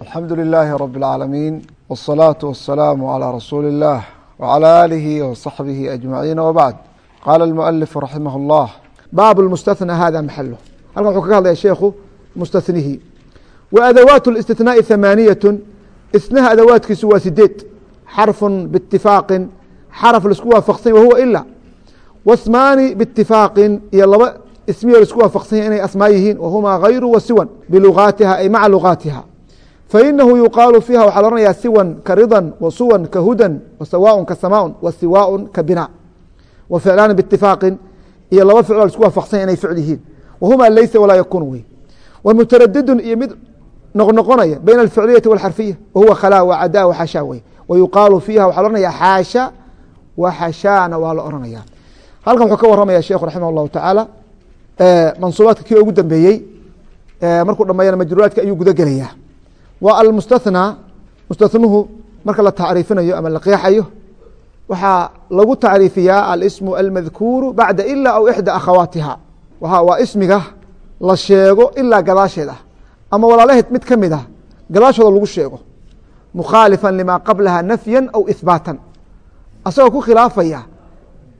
alxamdu لilaahi rab اlcaalamiin wالsalaaةu waلsalaamu عalى rasuuli الlah wعalى aalihi وصaxbihi aجmaciin wbacd qaala اlmualifu raximah اllah baab اlmustaثnى hada maxalo halkan wuxuu kaga hadlaya sheekhu mustaثnihi wa adawaat الاstinaaءi hamaaniyaة isnaha adawaadkiisu waa sideed xarfu bاtifaaqi xaraf laisku waafaqsanya wahuwa ila wasmaani bاtifaaqin iyo laba ismiyo laisku waafaqsanya inay asmaa yihiin wahumaa hayru wa siwan bilugaatiha ay maca lugaatiha fainahu yuqaalu fiiha waxaa lohanaya siwan ka ridan wa suwan ka hudan wa sawaaun ka samaun wa siwaaun ka binaa wa ficlaani bitifaaqin iyo laba ficloo la isku waafaqsanya inay ficl yihiin wahumaa leysa walaa yakuunu wey wa mutaradidun iyo mid noqnoqonaya bayna alficliyati walxarfiya wahuwa khalaa wacada waxashaa wey wa fiiha waxaa lohanaya xaasha waxashaana waa la oranaya halkan wuxuu ka waramaya sheekhu raximah llahu tacaala mansuubaadka kii ugu dambeeyey markuu dhameeyana majruuraadka ayuu guda wa almustathnaa mustathnuhu marka la tacriifinayo ama la qeexayo waxaa lagu tacriifiyaa alismu almadkuuru bacda ila aw ixda akhawaatiha. Waa ismiga la sheego ilaa gadaasheed ama walaalaheed mid ka mid ah gadaashooda lagu sheego. Mukhaalifa lima qablaha nafya aw ihbaatan asagoo ku khilaafaya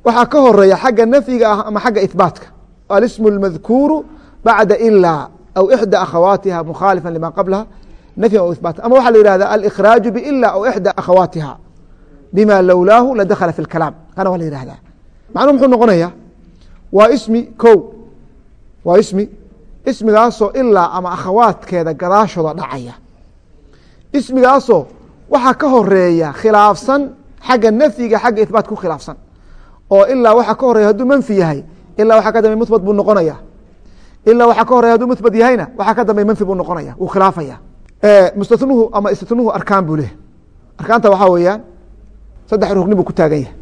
waxaa ka horreeya xagga nafyiga ah ama xagga ihbaatka alismu اlmadkuuru bacda ilaa aw ixda akhawaatiha mukhaalifa lima qablaha nafyan aw ihbaatan ama waxaa la yihahda alikhraaju bila aw ixda akhawaatiha bima lowlaahu ladakhala fi اlkalaam kana waa la yihahdaa macnuu muxuu noqonaya waa ismi ko waa ismi ismigaasoo ilaa ama akhawaadkeeda gadaashooda dhacaya ismigaasoo waxaa ka horreeya khilaafsan xagga nafyiga xagga ihbaatka ku khilaafsan oo ilaa waxaa ka horeya hadduu manfi yahay ilaa waxaa ka dambey muhbat buu noqonaya ilaa waxaa ka horeya haduu muhbat yahayna waxaa ka dambey manfi buu noqonaya wuu khilaafaya mustathnuhu ama istithnuhu arkaan buu leh arkaanta waxaa weeyaan saddex rugni buu ku taagan yahay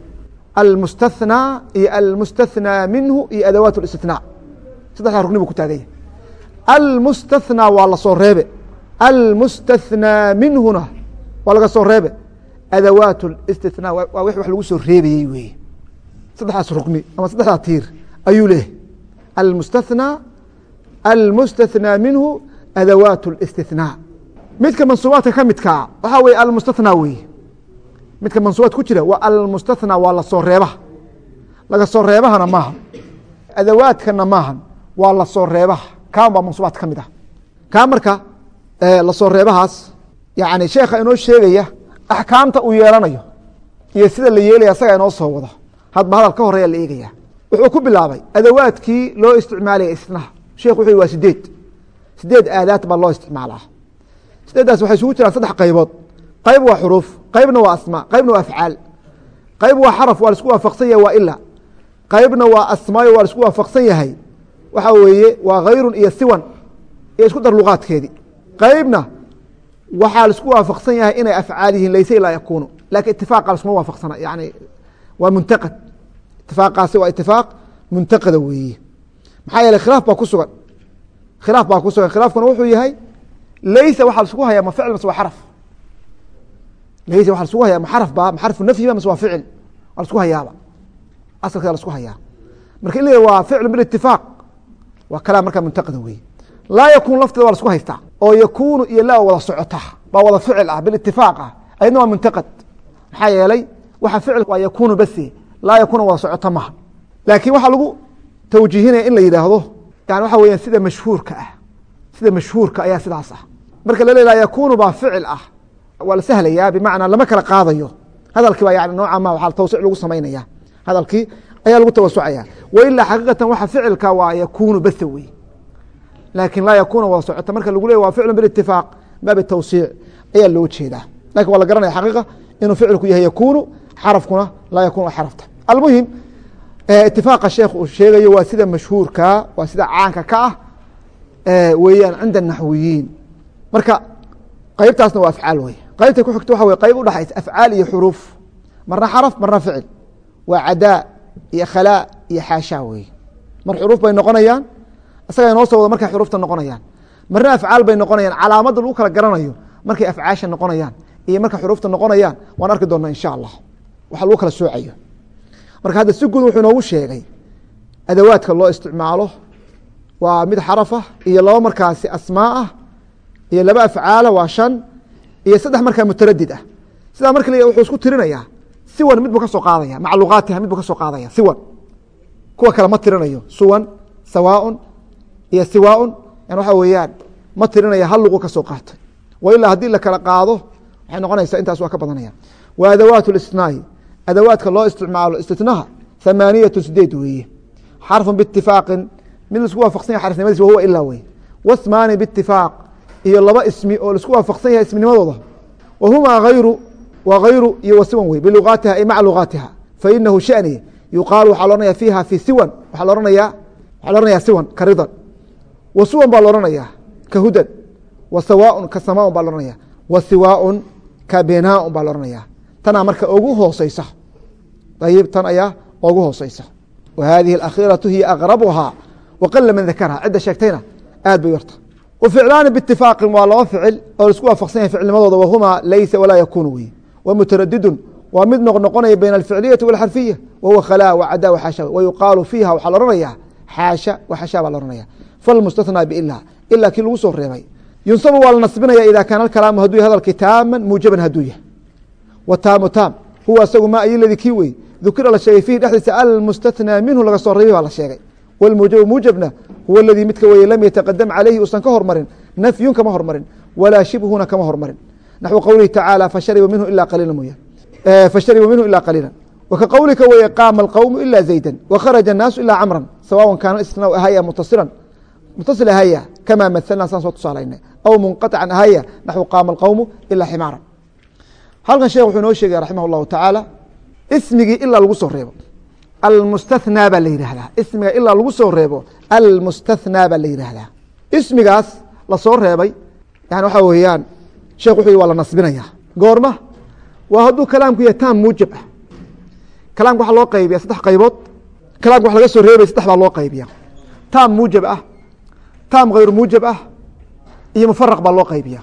almustathnaa iyo almustathnaa minhu iyo adawaat اlistithnaa saddexdaa rugni buu ku taagan yahay almustathnaa waa lasoo reebe almustathnaa minhuna waa laga soo reebe adawaat اlistithnaa waa wix wax lagu soo reebayey weeye saddexdaas rugni ama saddexdaa tiir ayuu leeyahy almustathnaa almustathnaa minhu adawaat اlistithnaa midka mansuubaadka ka midkaa waxaa weye almustathnaa weye midka mansuubaad ku jira waa almustathnaa waa la soo reebaha. Laga soo reebahana maaha. Adawaadkana maahan waa la soo reebaha. Kaan baa mansuubaad ka mid ah. Kaa marka la soo reebahaas yani sheekha inoo sheegaya axkaamta uu yeelanayo iyo sida la yeelaya asagaa inoo soo wado. Hadba hadal ka horeya la eegaya wuxuu ku bilaabay adawaadkii loo isticmaalaya istinaha sheekh wuxu waa sideed. Sideed aadaad baa loo isticmaalaa sideeddaas waxay isugu jiraan saddex qaybood. Qayb waa xuruuf qaybna waa asmaa qaybna waa afcaal. Qayb waa xaraf waa la isku waafaqsan yahay waa ila qaybna waa asmaayo waa la isku waafaqsan yahay. Waxaa weeye waa hayrun iyo siwan iyo isku dar luqaadkeedii. Qaybna waxaa la isku waafaqsan yahay inay afcaal yihiin layse ilaa yakuunu. Lakin itifaaqa laskuma waafaqsana yani waa muntaqad. Itifaaqaasi waa itifaaq muntaqada weeye. Maxaa yeeley khilaaf baa ku sugan. Khilaaf baa ku sugan. Khilaafkuna wuxuu yahay laysa waxaa la isku hayaa ma ficil mase waa xaraf laysa waxa lasku hayaa ma xaraf ba ma xarfu nafyiba mase waa ficil waa lasku hayaaba asalkeeda lasku hayaa marka in la waa ficlu bilitifaaq waa kalaam markaa muntaqada weeye laa yakun lafteeda waa lasku haystaa oo yakunu iyo laa wada socota baa wada ficil ah bilitifaaq ah ayadna waa muntaqad maxaa yeelay waxa ficil waa yakunu base laa yakuna wada socota maha laakiin waxaa lagu tawjiihinaya in la yidhaahdo yani waxa weya sida mashhuurka ah sida mashhuurka ayaa sidaas ah marka la leeyaha yakunu baa ficil ah. Waa la sahlayaa bimacnaa lama kala qaadayo. Hadalkii baa yani nooca ma waa tawsic lagu samaynaya. Hadalkii ayaa lagu tawasucaya wailaa xaqiiqatan waxa ficilka waa yakunu base wey. Laa yakuna wada socota. Marka lagu leey waa ficlu bilitifaaq baabi tawsiic ayaa loo jeedaa. Lakin waa la garanaya xaqiiqa inuu ficilku yahay yakunu xarafkuna laa yakun xarafta. Almuhim itifaaqa sheekh uu sheegayo waa sida mashhuurka waa sida caanka ka ah weeyaan cinda naxwiyiin marka qaybtaasna waa afcaal wey qaybta ku xigto waxa wey qayb udhaxaysa afcaal iyo xuruuf. Marna xaraf marna ficil. Waa cadaa iyo khalaa iyo xaashaa wey mar xuruuf bay noqonayaan isagaa inoo soo wado markay xuruufta noqonayaan. Marna afcaal bay noqonayaan calaamadda lagu kala garanayo markay afcaasha noqonayaan iyo markay xuruufta noqonayaan waan arki doonaa insha allah. Waxa lagu kala soocayo. Marka hadda si guud wuxuu inoogu sheegay adawaadka loo isticmaalo. Waa mid xarafah iyo laba markaasi asmaa ah iyo laba afcaala waa shan iyo saddex markaa mutaradid ah. Sidaa marka wuxuu isku tirinayaa siwan mid buu ka soo qaadaya macluuqaatiha mid buu ka soo qaadaya siwan kuwa kale ma tirinayo suwan sawaaun iyo siwaaun. Yan waxa weeyaan ma tirinaya hal luqu ka soo qaatay wa ilaa haddii la kala qaado waxay noqonaysaa intaas waa ka badanaya. Wa adawaat اlistinaa'i adawaadka loo isticmaalo istitnaha hamaaniyatu sideed weeye. Xarfun biitifaaqin mid la isku waafaqsan yahay xarfnimadiis wahuwa ilaa weye wasmaani biitifaaq iyo laba ismi oo la isku waafaqsan yahay isminimadooda. Wa humaa hayru wa hayru iyo wasiwan wey bilugaatiha ay maca lugaatiha. Fainahu shani yuqaalu waxaa lohanaya fiiha fi siwan waxaa lohanaya waxaa lohanaya siwan ka ridan. Wa baa lohanaya ka hudan. Wa sawaaun ka samaaun baa lohanaya wa siwaaun ka binaaun baa lohanaya tanaa marka ugu hooseysa ayib tan ayaa ugu hooseysa wa hadihi alakhiiratu hiya aqrabuhaa waqala man dakarha cidda sheegtayna aad bay yarta wa ficlaani biitifaaqin waa laba ficil oo la isku waafaqsan yahay ficilnimadooda wahumaa laysa walaa yakuunu weye wa mutaradidun waa mid noqnoqonaya bayna alficliyati walxarfiya wahuwa khalaa wacada waxaasha wa yuqaalu fiiha waxaa la ohanaya xaasha waxashaa baa la ohanaya falmustathnaa biila ilaa kii lagu soo reebay. Yunsabu waa la nasbinaya ida kaana alkalaamu hadduu yahy hadalkii taaman muujaban hadduu yahay. Wa taamu taam huwa isagu ma ayo ladii kii wey dukira la sheegay fiihi dhexdiisa almustathnaa minhu laga soo reebay baa la sheegay wاlmuujabu muujabna huwa اladii midka weye lam yataqadam calayhi usan ka hormarin nafyun kama hormarin walaa shibhuna kama hormarin naxو qowlihi tacaalى fashariba minhu ila qaliila mooya fashariba minhu ila qaliila wka qowlika weye qaama اlqowmu ila zayda wkharaja الnaasu ila camra sawaء kaana istinaa ahaya mutasilan mutasil ahaya kama mahalna saan soo tusaalaynay aw munqaطican ahaya naxو qaama اlqowmu ila ximaara halkan sheekh wuxuu inoo sheegaya raximah اllahu tacaala ismigii ilaa lagu soo reebo almustathnaa baa la yihahdaa ismiga ilaa lagu soo reebo almustathnaa baa la yihahdaa ismigaas la soo reebay yani waxaa weeyaan sheekh wuxuu yihi waa la nasbinaya. Goorma waa hadduu kalaamku yahay taam muujab ah. Kalaamka waxaa loo qaybiya saddex qaybood. Kalaamka wax laga soo reebay saddex baa loo qaybiya taam muujab ah taam hayru muujab ah iyo mufaraq baa loo qaybiya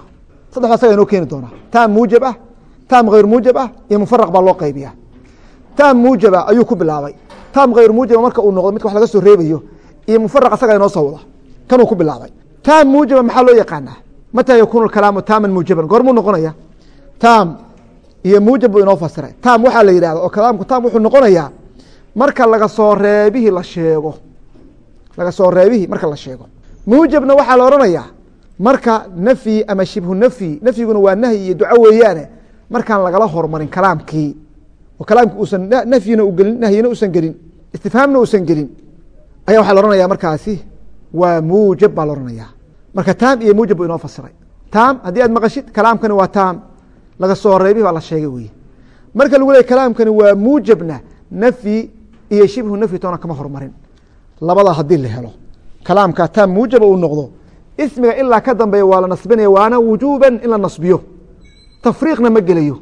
saddex baa saga inoo keeni doonaa. Taam muujab ah taam hayru muujab ah iyo mufaraq baa loo qaybiya taam muujaba ayuu ku bilaabay. Taam hayru muujaba marka uu noqdo midka wax laga soo reebayo iyo mufaraq asaga inoo soo wada kanuu ku bilaabay. Taam muujaba maxaa loo yaqaanaa? Mataa yakuunu kalaamu taaman muujaban? Goormuu noqonaya? Taam iyo muujab buu inoo fasiray taam waxaa la yidhahda oo kalaamku taam wuxuu noqonayaa marka laga soo reebihii la sheego. Laga soo reebihii marka la sheego. Muujabna waxaa la odhanayaa marka nafyi ama shibhu nafyi nafyiguna waa nahyi iyo duco weeyaane markaan lagala hormarin kalaamkii oo kalaamki uusan nafyina gelin nahyina usan gelin istifhaamna uusan gelin ayaa waxaa la markaasi waa muujab baa la marka taam iyo muujab buu inoo fasiray. Taam haddii aad maqashid kalaamkani waa taam. Laga soo reebihi baa la sheegay weye marka lagu leey kalaamkani waa muujabna nafyi iyo shibhu nafyi toona kama hormarin labada haddii la helo kalaamka taam muujaba uu noqdo ismiga ilaa ka dambeeya waa la nasbinaya waana wujuuban in la nasbiyo. Tafriiqna ma gelayo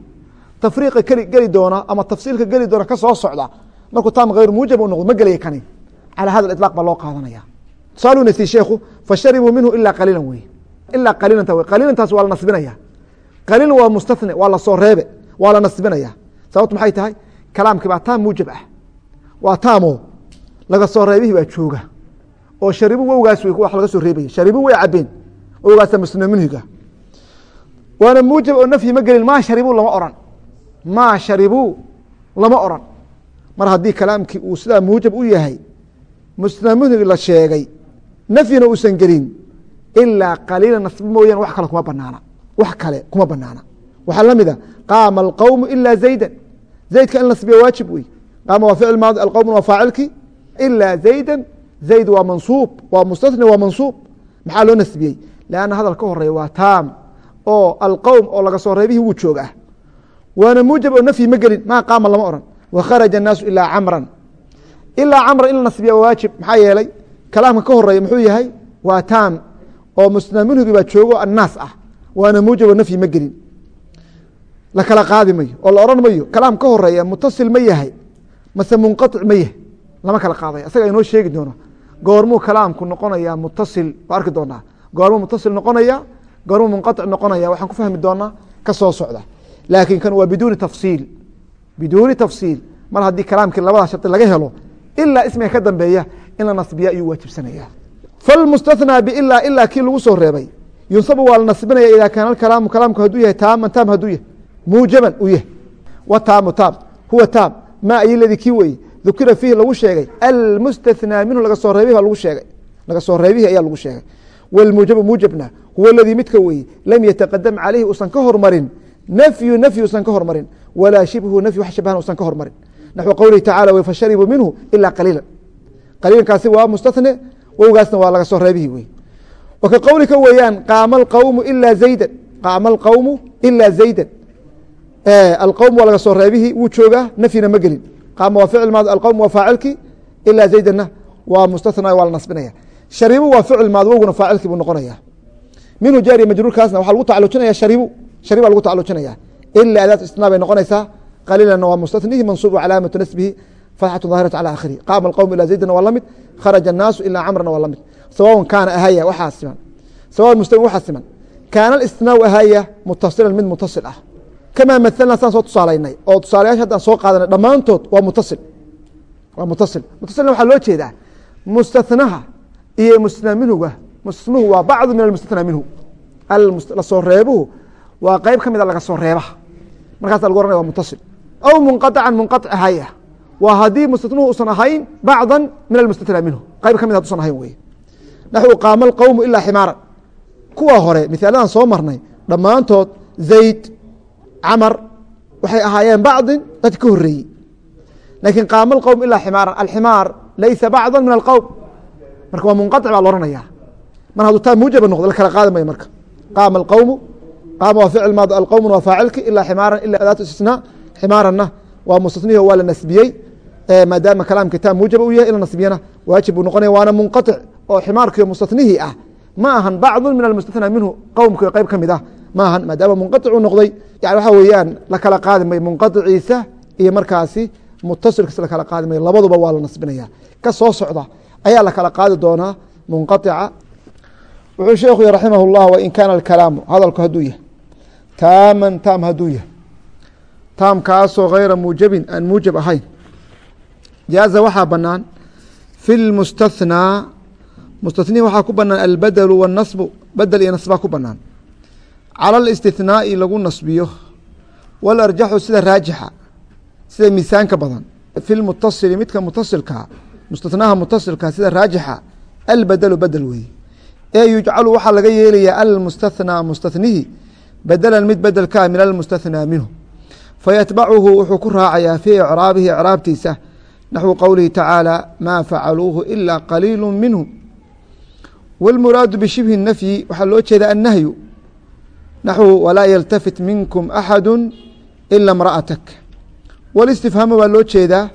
tafriiqa geli doona ama tafsiilka geli doona ka soo socda markuu taam hayr muujab u noqdo ma gelaya kani. Calى hada iطlaq baa loo qaadanaya. Tusaaluu nasiy sheekhu fasharibuu minhu ilaa qaliilan wey. Ilaa qaliilanta wey. Qaliilantaas waa la nasbinaya. Qaliilan waa mustathne waa la soo reebe waa la nasbinaya. Sababtu maxay tahay? Kalaamkii baa taam muujab ah. Waa taamo laga soo reebihii baa jooga. Oo sharibu wowgaas wey wax laga soo reebaya. Sharibu way cabeen wowgaasa musna minhiga waana muujab oo nafyi ma gelin maa sharibuu lama oran maa sharibuu lama oran. Mar haddii kalaamkii uu sidaa muujab u yahay musnamuhig la sheegay nafyina uusan gelin ilaa qaliila nasbi mooyaan wax kale kuma banaana wax kale kuma banaana waxaa la mida qaama alqowmu ilaa zaydan. Zaydka in nasbiya waajib wey qaama waa ficil maadi alqowm waa faacilki ilaa zaydan zayd waa mansuub waa mustathni waa mansuub. Maxaa loo nasbiyey? Lanna hadal ka horreeya waa taam oo alqowm oo laga soo reebihii wuu joog ah waana muujab oo nafyi ma gelin maa qaama lama oran wakharaja الnaasu ilaa camran ilaa camra in la nasbiya waa waajib maxaa yeelay kalaamka ka horeeya muxuu yahay waa taam oo musna minhigi baa joogo annaas ah waana muujab oo nafyi ma gelin la kala qaadi mayo oo la oran mayo kalaam ka horeeya mutasil ma yahay mase munqaطic ma yahay lama kala qaadaya isaga inoo sheegi doono goormuu kalaamku noqonaya mutasil waa arki doonaa goormuu mutasil noqonaya goormuu munqaطic noqonaya waxaan ku fahmi doonaa ka soo socda laakiin kan waa biduuni tafsiil biduuni tafsiil mar haddii kalaamkii labada shardi laga helo ilaa ismiga ka dambeeya in la nasbiya ayuu waajibsanaya falmustathnaa bilaa ilaa kii lagu soo reebay yunsabu waa la nasbinaya idaa kaana kalaamu kalaamku hadduu yahay taaman taam hadduu yahay muujaban uu yahay wa taamu taam huwa taam ma ay ladii kii weye dukira fiihi lagu sheegay almustathnaa minhu laga soo reebihi baa lagu sheegay laga soo reebihi ayaa lagu sheegay wاlmuujabu muujabna huwa aladii midka weye lam yataqadam calayhi usan ka hormarin nfyu nfy usan ka hormarin walaa shibhu nfy wax shabahna usan ka hormarin naxو qowlihi tacala w minhu ilaa qaliila qaliilkaasi waa mustahne wowgaasna waa laga soo reebihii wey wa qowlika weeyaan qaama alqowmu ilaa zaydan qaama alqowmu ilaa zaydan alqowm waa laga soo reebihii wuu joogaa nafyina ma gelin qaama waa ficil maadi alqowm waa faacilkii ilaa zaydanna waa mustahna waa la nasbinaya sharibu waa ficil maadi wowguna faacilkii buu noqonaya minhu jaariya majruurkaasna waxaa lagu tacalujinaya sharibu shariba lagu tacalujinaya ila adaat istinaa bay noqonaysaa qaliilana waa mustanihi mansuub calaamatu nasbihi fatxatu daahiratu calى akhirih qaama alqowm ilaa zaydana waa lamid kharaja الnaasu ilaa camrana waa lamid sawaءn kaana ahaya waxaa siman sawaء mustawin waxaa siman kaana اlistinaaءu ahaya mutasilan mid mutasil ah kamaa mahalna saan soo tusaalaynay oo tusaalayaasha haddaan soo qaadanay dhammaantood waa mutasil waa mutasil mutasilna waxaa loo jeedaa mustaثnaha iyo musna minhuga musnuhu waa bacdu min almustathnaa minhu lasoo reebuhu waa qeyb ka mida laga soo reebaha markaasa lagu ohanaya waa mutasil aw munqaطacan munqaطc ahaya waa haddii mustaثnuhu usan ahayn bacda min almustathnaa minhu qeyb ka mid hadusan ahayn wey naxwu qaama alqowmu ilaa ximaaran kuwa hore mihaaladan soo marnay dhammaantood zayd camar waxay ahaayeen bacdin dad ka horeeyey lakiin qaama alqowm ilaa ximaaran alximaar laysa bacda min alqowm marka waa munqaطc baa lohanaya mar hadduu taa muujaba noqdo la kala qaadi mayo marka qaama alqowmu qaama waa ficil maad alqowmuna waa faacilki ilaa ximaaran ila adaatu istisnaa ximaaranna waa mustatnihi waa la nasbiyey maadaama kalaamka taa muujaba u yahay in la nasbiyana waajib buu noqonaya waana munqaطic oo ximaarkiio mustatnihii ah ma ahan bacdu min almustathnaa minhu qowmkii qeyb ka mid ah ma ahan maadaama munqaطic uu noqday yani waxaa weeyaan la kala qaadi mayo munqaطiciisa iyo markaasi mutasilkiisa la kala qaadi mayo labaduba waa la nasbinaya ka soo socda ayaa la kala qaadi doonaa munqaطica wuxuu sheekhu yhi raximah اllah wain kaana alkalaamu hadalku hadduu yahay taaman taam hadduu yahay. Taamkaasoo hayra muujabin aan muujab ahayn. Jaaza waxaa banaan fi lmustathnaa mustathnihi waxaa ku banaan albadelu wاnasbu bedel iyo nasbaa ku banaan cala اlistithnaa'i lagu nasbiyo. Walarjaxu sida raajixa sida miisaanka badan. Fi lmutasili midka mutasilkaa mustathnaha mutasilka sida raajixa albedelu bedel weeye ee yujcalu waxaa laga yeelayaa almustathnaa mustathnihi bedelan mid bedelkaa min almustathnaa minhu fayatbacuhu wuxuu ku raacayaa fii icraabihi icraabtiisa naxwu qowlihi tacaala maa facaluuhu ilaa qaliilu minhum wاlmuraadu bishibhi nafyi waxaa loo jeeda annahyu naxwu walaa yaltafit minkum axadu ila imra'atak wاlistifhaamu baa loo jeedaa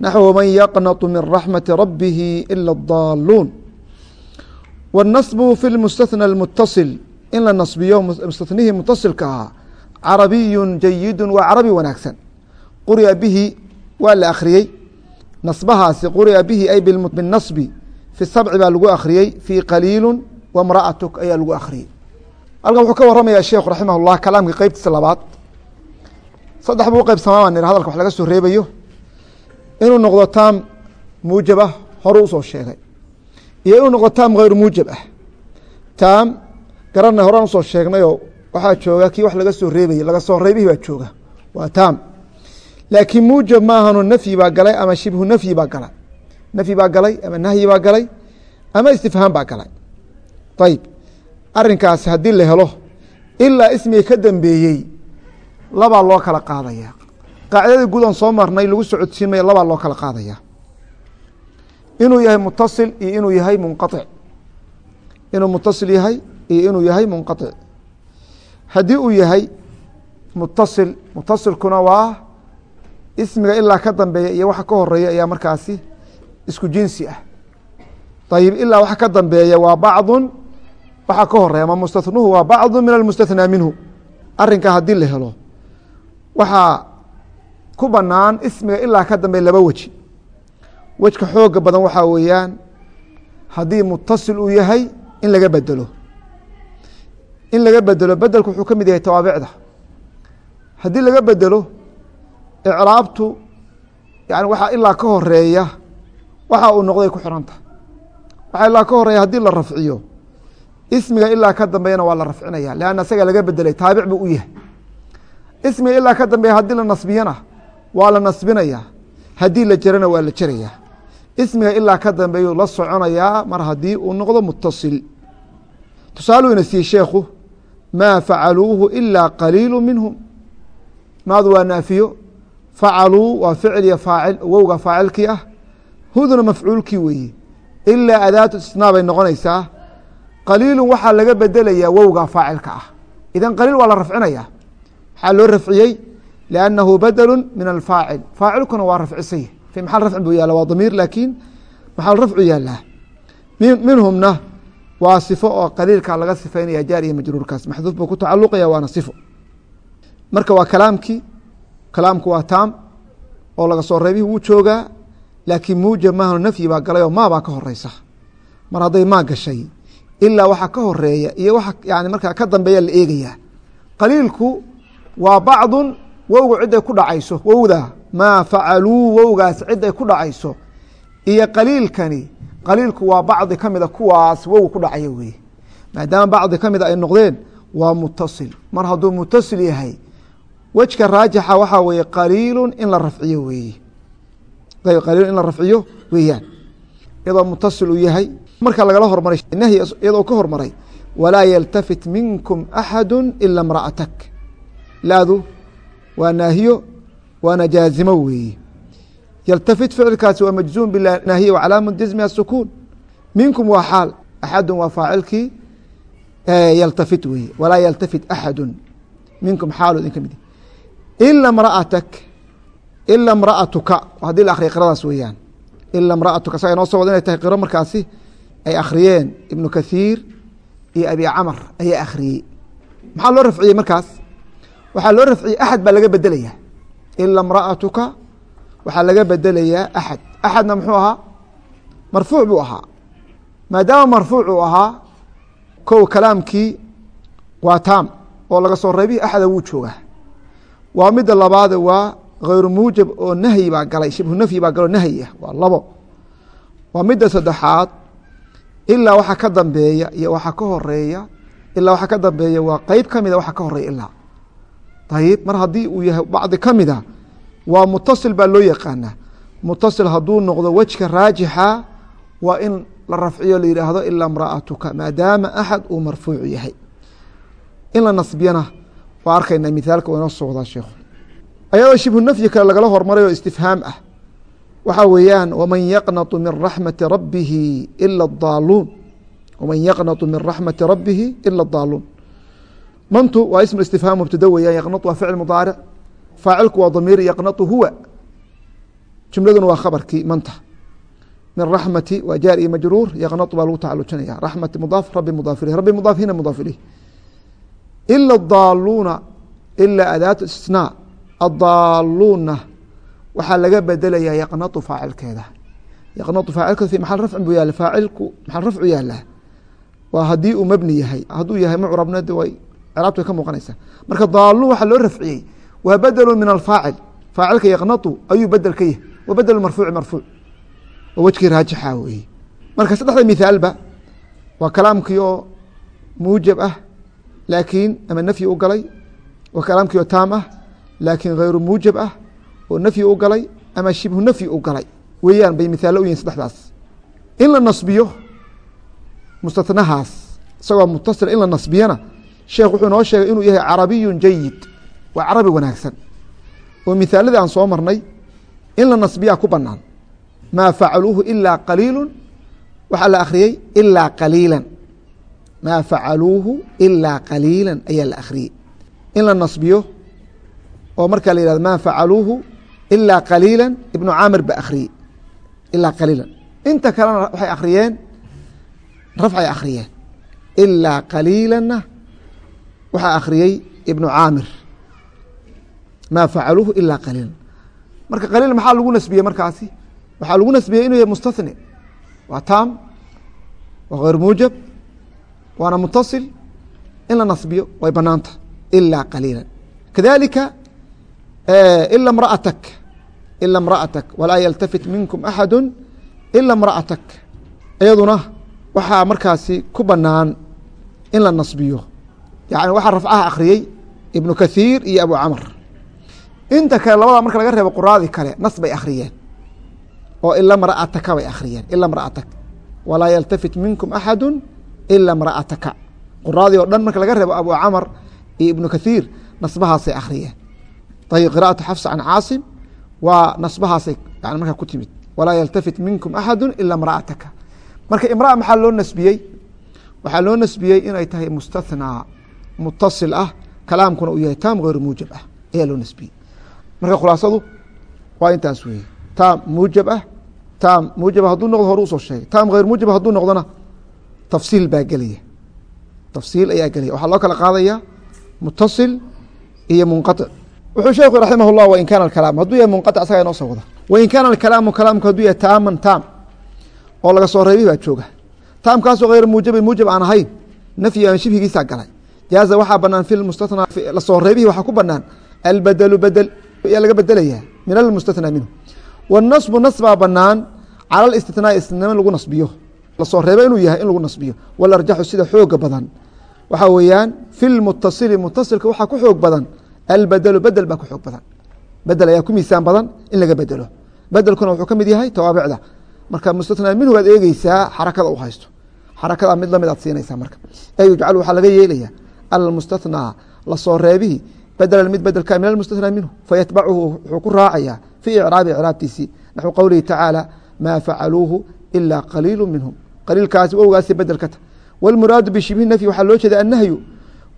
naxwu man yaqnatu min raxmati rabbihi ila اdaaluun wاnasbu fi lmustathna اlmutasil in la nasbiyo mustathnihii mutasilka ahaa carabiyu jayidu waa carabi wanaagsan. Quri'a bihi waa la akhriyey. Nasbahaasi quri'a bihi ay binasbi fi sabci baa lagu akhriyey fii qaliilu wamra'atuk ayaa lagu akhriyey. Halkan wuxuu ka waramaya sheekhu raximah اllah kalaamka qeybtiisa labaad. Saddex buu uqeybsamaa baa nir hadalka wax laga soo reebayo. Inuu noqdo taam muujab ah horu u soo sheegay. Iyo inuu noqdo taam hayru muujab ah. Taam garana horaan u soo sheegnayoo waxaa jooga kii wax laga soo reebayey laga soo reebihi baa jooga. Waa taam. Laakiin muujab maahano nafyi baa galay ama shibhu nafyi baa galay. Nafyi baa galay ama nahyi baa galay ama istifhaam baa galay. Ayib arinkaasi haddii la helo ilaa ismiga ka dambeeyey labaa loo kala qaadaya. Qaacidadii gudan soo marnay lagu maya labaa loo kala qaadaya. Inuu yahay mutasil iyo inuu yahay munqaic inuu mutasil yahay iyo inuu yahay munqaic haddii uu yahay mutasil mutasilkuna waa ismiga ilaa ka dambeeya iyo waxa ka horreeya ayaa markaasi isku jinsi ah. Ayib ilaa waxa ka dambeeya waa bacdu waxa ka horreeya ama mustathnuhu waa bacdu min almustathnaa minhu. Arinkaa haddii la helo waxaa ku banaan ismiga ilaa ka dambeeya laba weji. Wejka xooga badan waxaa weeyaan haddii mutasil uu yahay in laga bedelo in laga bedelo bedelku wuxuu ka mid yahay tawaabicda. Haddii laga bedelo icraabtu yani waxaa ilaa ka horreeya waxa uu noqday ku xiranta. Waxaa ilaa ka horreeya haddii la rafciyo ismiga ilaa ka dambeeyana waa la rafcinaya lanna isaga laga bedelay taabic buu u yahay. Ismiga ilaa ka dambeeya haddii la nasbiyana waa la nasbinaya haddii la jerana waa la jeraya ismiga ilaa ka dambeeyuu la soconayaa mar haddii uu noqdo mutasil tusaaluina siiyey sheekhu maa facaluuhu ilaa qaliilu minhum. Maadu waa naafiyo facaluu waa ficil iyo faacil wowga faacilkii ah huduna mafcuulkii weeye. Ilaa adaatu istisnaa bay noqonaysaa. Qaliilu waxaa laga bedelayaa wowga faacilka ah. Idan qaliil waa la rafcinaya waxaa loo rafciyey liannahu badelu min alfaacil. Faacilkuna waa rafcisay fi maxal rafcin buu yaalla waa damiir laakiin maxal rafcu yaalaa. Minhumna waa sifo oo qaliilka laga sifaynaya jaar iyo majruurkaas. Maxduuf buu ku tacaluqaya waana sifo. Marka waa kalaamkii kalaamku waa taam oo laga soo reebihi wuu joogaa laakiin muujab maahno nafyi baa galay oo maabaa ka horeysa mar hadday maa gashay ilaa waxa ka horreeya iyo waxa yani markaa ka dambeeya la eegayaa. Qaliilku waa bacdun wowga ciday ku dhacayso wowda maa facaluu wowgaas ciday ku dhacayso. Iyo qaliilkani qaliilku waa bacdi ka mida kuwaas wowga ku dhacaya weye maadaama bacdi ka mida ay noqdeen waa mutasil mar hadduu mutasil yahay wejka raajixa waxaa weeye qaliilu in la rafciyo weeye. Qaliilu in la rafciyo weeyaan. Iyadoo mutasil uu yahay marka lagala hormaray nahyi iyadoo ka hormaray walaa yaltafit minkum axadu ila imra'atak. Laadu waa naahiyo waana jaazimo weeye yaltafit ficilkaasi waa majzuum bila naahiye wacalaamu jazmi asukuun minkum waa xaal axadu waa faacilkii yaltafit weeye walaa yaltafit axadu minkum xaalu idin ka mid ila mra'atak ila mra'atuka haddii la akriya qiradaas weeyaan ila mra'atuka saga noo soo wada inay tahay qiro markaasi ay akhriyeen ibnu kathiir iyo abi camar ayaa akhriyey maxaa loo rafciyey markaas waxaa loo rafciyey axad baa laga bedelaya ila mra'atuka waxaa laga bedelayaa axad. Axadna muxuu ahaa? Marfuuc buu ahaa. Maadaama marfuuc uu ahaa kow kalaamkii waa taam oo laga soo reebihi axada wuu joogaa. Waa midda labaade waa hayru muujab oo nahyi baa galay shibhu nafyi baa galoo nahyi ah waa labo. Waa midda saddexaad ilaa waxa ka dambeeya iyo waxa ka horreeya ilaa waxa ka dambeeya waa qeyb ka mida waxa ka horreeya ilaa. Ayib mar haddii uu yahay bacdi ka mida waa mutasil baa loo yaqaanaa mutasil hadduu noqdo wejka raajixa waa in la rafciyo la yidhaahdo ilaa mra'atuka maadaama axad uu marfuucu yahay in la nasbiyana waa arkayna mithaalka waa inoo socdaa sheekhu ayadoo shibhu nafyi kale lagala hormaray oo istifhaam ah waxaa weeyaan wman yaqnaطu min raxmati rabihi ila daaluun wman yaqnaطu min raxmati rabihi ila daaluun mantu waa ismu istifhaam mubtada weeyaan yaqnaطu waa ficil mudaaric faacilku waa damiir yaqnaطu huwa. Jumladuna waa khabarkii manta. Min raxmati waa jaar iyo majruur yaqnaطu baa lagu tacalujinaya raxmati mudaaf rabi mudaaf ilih mudaaf hina mudaaf ila daaluuna ila adaatu istisnaa adaaluuna waxaa laga bedelayaa yaqnatu faacilkeeda. Yaqnatu faacilkeeda fi maxal rafcin buu yaalla faacilku maxal rafcu yaalaa waa haddii uu mabni yahay. Hadduu yahay mucrabna way craabtu way ka muuqanaysaa. Marka daaluun waxaa loo rafciyey waa bedelu min alfaacil. Faacilka yaqnatu ayuu bedel ka yahay. Wa bedel marfuuci marfuuc. Waa wejkii raajixa weeye marka saddexda mithaalba waa kalaamkii oo muujab ah laakiin ama nafyi u galay. Waa kalaamkii oo taam ah laakiin hayru muujab ah oo nafyi u galay ama shibhu nafyi u galay. Weeyaan bay mithaalo u yihiin saddexdaas. In la nasbiyo mustatnahaas isagoo mutasila in la nasbiyana sheekh wuxuu noo sheegay inuu yahay carabiyun jayid waa carabi wanaagsan. Oo mithaaladii aan soo marnay in la nasbiyaa ku banaan maa facaluuhu ilaa qaliilu waxaa la akhriyey ilaa qaliilan. Maa facaluuhu ilaa qaliilan ayaa la akhriyey. In la nasbiyo oo markaa la yihahdo maa facaluuhu ilaa qaliila ibnu caamir ba akhriyey. Ilaa qaliilan. Inta kalena waxay akhriyeen rafcay akhriyeen. Ilaa qaliilanna waxaa akhriyey ibnu caamir maa facaluuhu ilaa qaliilan marka qaliil maxaa lagu nasbiyey markaasi? Waxaa lagu nasbiyey inuu yahay mustahni waa taam waa hayr muujab waana mutasil in la nasbiyo way banaanta ilaa qaliila kadalika ila mra'atak ila mra'atak walaa yaltafit minkum axadu ila mra'atak iyaduna waxaa markaasi ku banaan in la nasbiyo. Yani waxaa rafcaha akhriyey ibnu kathiir iyo abu camr inta kale labada marka laga reebo quraadii kale nas bay akhriyeen. Oo ila mra'ataka bay akhriyeen. Ila mra'atak walaa yaltafit minkum axadu ila mra'ataka quraadii oo dhan marka laga reebo abu camr iyo ibnu kathiir nasbahaasay akhriyeen. Ayb qira'atu xafs can caasim waa nasbahaasay yani markaa ku timid. Walaa yaltafit minkum axadu ila mra'ataka marka imra'a maxaa loo nasbiyey? Waxaa loo nasbiyey inay tahay mustathnaa mutasil ah kalaamkuna uu yahay taam hayr muujab ah ayaa loo nasbiyey marka khulaasadu waa intaas weeye taam muujab ah taam muujaba hadduu noqdo hore usoo sheegay taam hayr muujab hadduu noqdona tafsiil baa gelaya tafsiil ayaa gelaya waxaa loo kala qaadaya mutasil iyo munqaطic wuxuu sheekhu raximah اllah wain kaana kalaam hadduu yahay munqaطic asaga inoo soo wada wain kaana alkalaamu kalaamku hadduu yahay taaman taam oo laga soo reebi baa jooga taamkaasoo hayr muujabin muujab aan ahayn nafyi aan shibhigiisaa galay jaaza waxaa banaan fi mustathnaa lasoo reebihi waxaa ku banaan albedelu bedel ayaa laga bedelaya min almustathnaa minhu wاnasbu nas baa banaan cala اlistithnaaءi istinimo lagu nasbiyo lasoo reebo inuu yahay in lagu nasbiyo walarjaxu sida xooga badan waxaa weeyaan fi lmutasili mutasilka waxaa ku xoog badan albedelu bedel baa ku xoog badan bedel ayaa ku miisaan badan in laga bedelo bedelkuna wuxuu ka mid yahay tawaabicda marka mustathnaa minhu baad eegeysaa xarakada u haysto xarakada mid lamid aad siinaysaa marka e yujcalu waxaa laga yeelaya almustathnaa lasoo reebihi bedelan mid bedelka min almustathnaa minhu fayatbacuhu wuxuu ku raacaya fii icraabi icraabtiisii naxwu qowlihi tacaala maa facaluuhu ilaa qaliilu minhum qaliilkaasi wowgaasi bedel ka ta wاlmuraadu bishibhi nafyi waxaa loo jeeda annahyu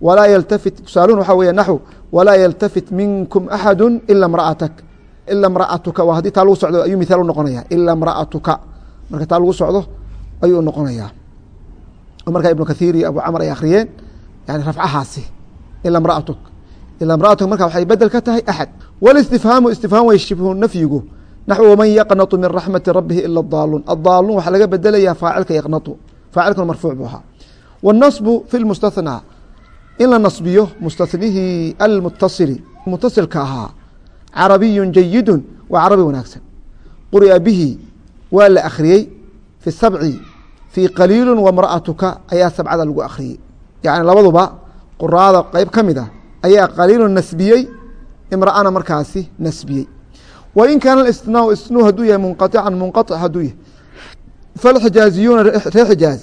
walaa yaltafit tusaalun waxaa weya naxw walaa yaltafit minkum axadu ila mra'atak ila mra'atuka waa haddii taa lagu socdo ayuu mithaal u noqonaya ila mra'atuka marka taa lagu socdo ayuu noqonaya markaa ibnu kathiir iyo abu camr ay akhriyeen yani rafcahaasi ila mra'atuk ila mra'atuk marka waxay bedel ka tahay axad wاlistifhaamu istifhaam way shibhu nafyigu naxw man yaqnatu min raxmati rabihi ila adaaluun adaaluun waxaa laga bedelaya faacilka yaqnatu. Faacilkuna marfuuc buu ahaa. Wاnasbu fi lmustathnaa in la nasbiyo mustathnihii almutasili mutasilka ahaa carabiyu jayidu waa carabi wanaagsan. Quri'a bihi waa la akhriyey. Fi sabci fii qaliilu wamra'atuka ayaa sabcada lagu akhriyey. Yani labaduba quraada qeyb ka mid a ayaa qaliilu nasbiyey imra'ana markaasi nasbiyey. Wain kaana istinaau istinuu hadduu yahay munqaican munqaic hadduu yahay. Falxijaaziyuuna reer xijaaz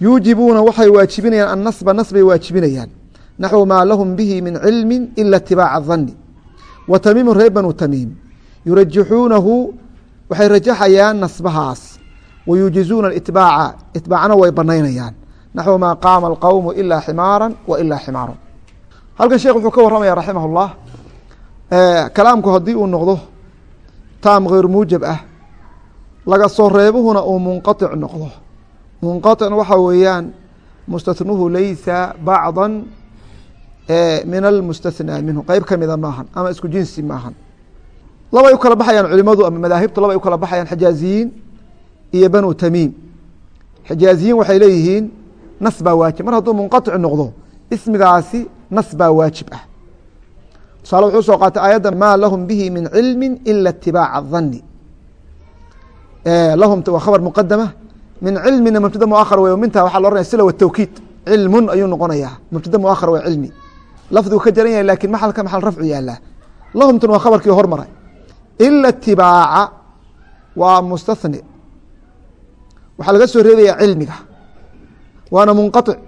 yuujibuuna waxay waajibinayaan annasba nasbay waajibinayaan. Naxwu maa lahum bihi min cilmi ila itibaaca dhanni. Wa tamiimu reer banu tamiim yurajixuunahu waxay rajaxayaan nasbahaas. Wa itbaaca itbaacna way banaynayaan naxwu maa qaama alqowmu ilaa ximaara wa ilaa ximaaran halkan sheekh wuxuu ka waramaya raximah اllah kalaamku haddii uu noqdo taam hayr muujab ah laga soo reebuhuna uu munqaطic noqdo munqaطicna waxaa weeyaan mustathnuhu laysa bacضa min almustathnaa minhu qeyb ka mida maahan ama isku jinsi maahan labay u kala baxayaan culimadu ama madaahibtu labay u kala baxayaan xijaaziyiin iyo banu tamiim xijaaziyiin waxay leeyihiin nas baa waajib mar hadduu munqaطic noqdo ismigaasi nas baa waajib ah. Tusaale wuxuu soo qaatay aayadda maa lahum bihi min cilmi ila itibaaca dhanni. Lahum waa khabar muqadama min cilmina mubtada muahar wey minta waxaa la ohanaya sila watawkiid cilmun ayuu noqonayaa. Mubtada muahar waa cilmi. Lafdigu ka jaran yahay laakiin maxalka maxal rafcu yaalaa lahumtun waa khabarkii hormaray. Ila itibaaca waa mustathni waxaa laga soo reebaya cilmiga waana munqaطic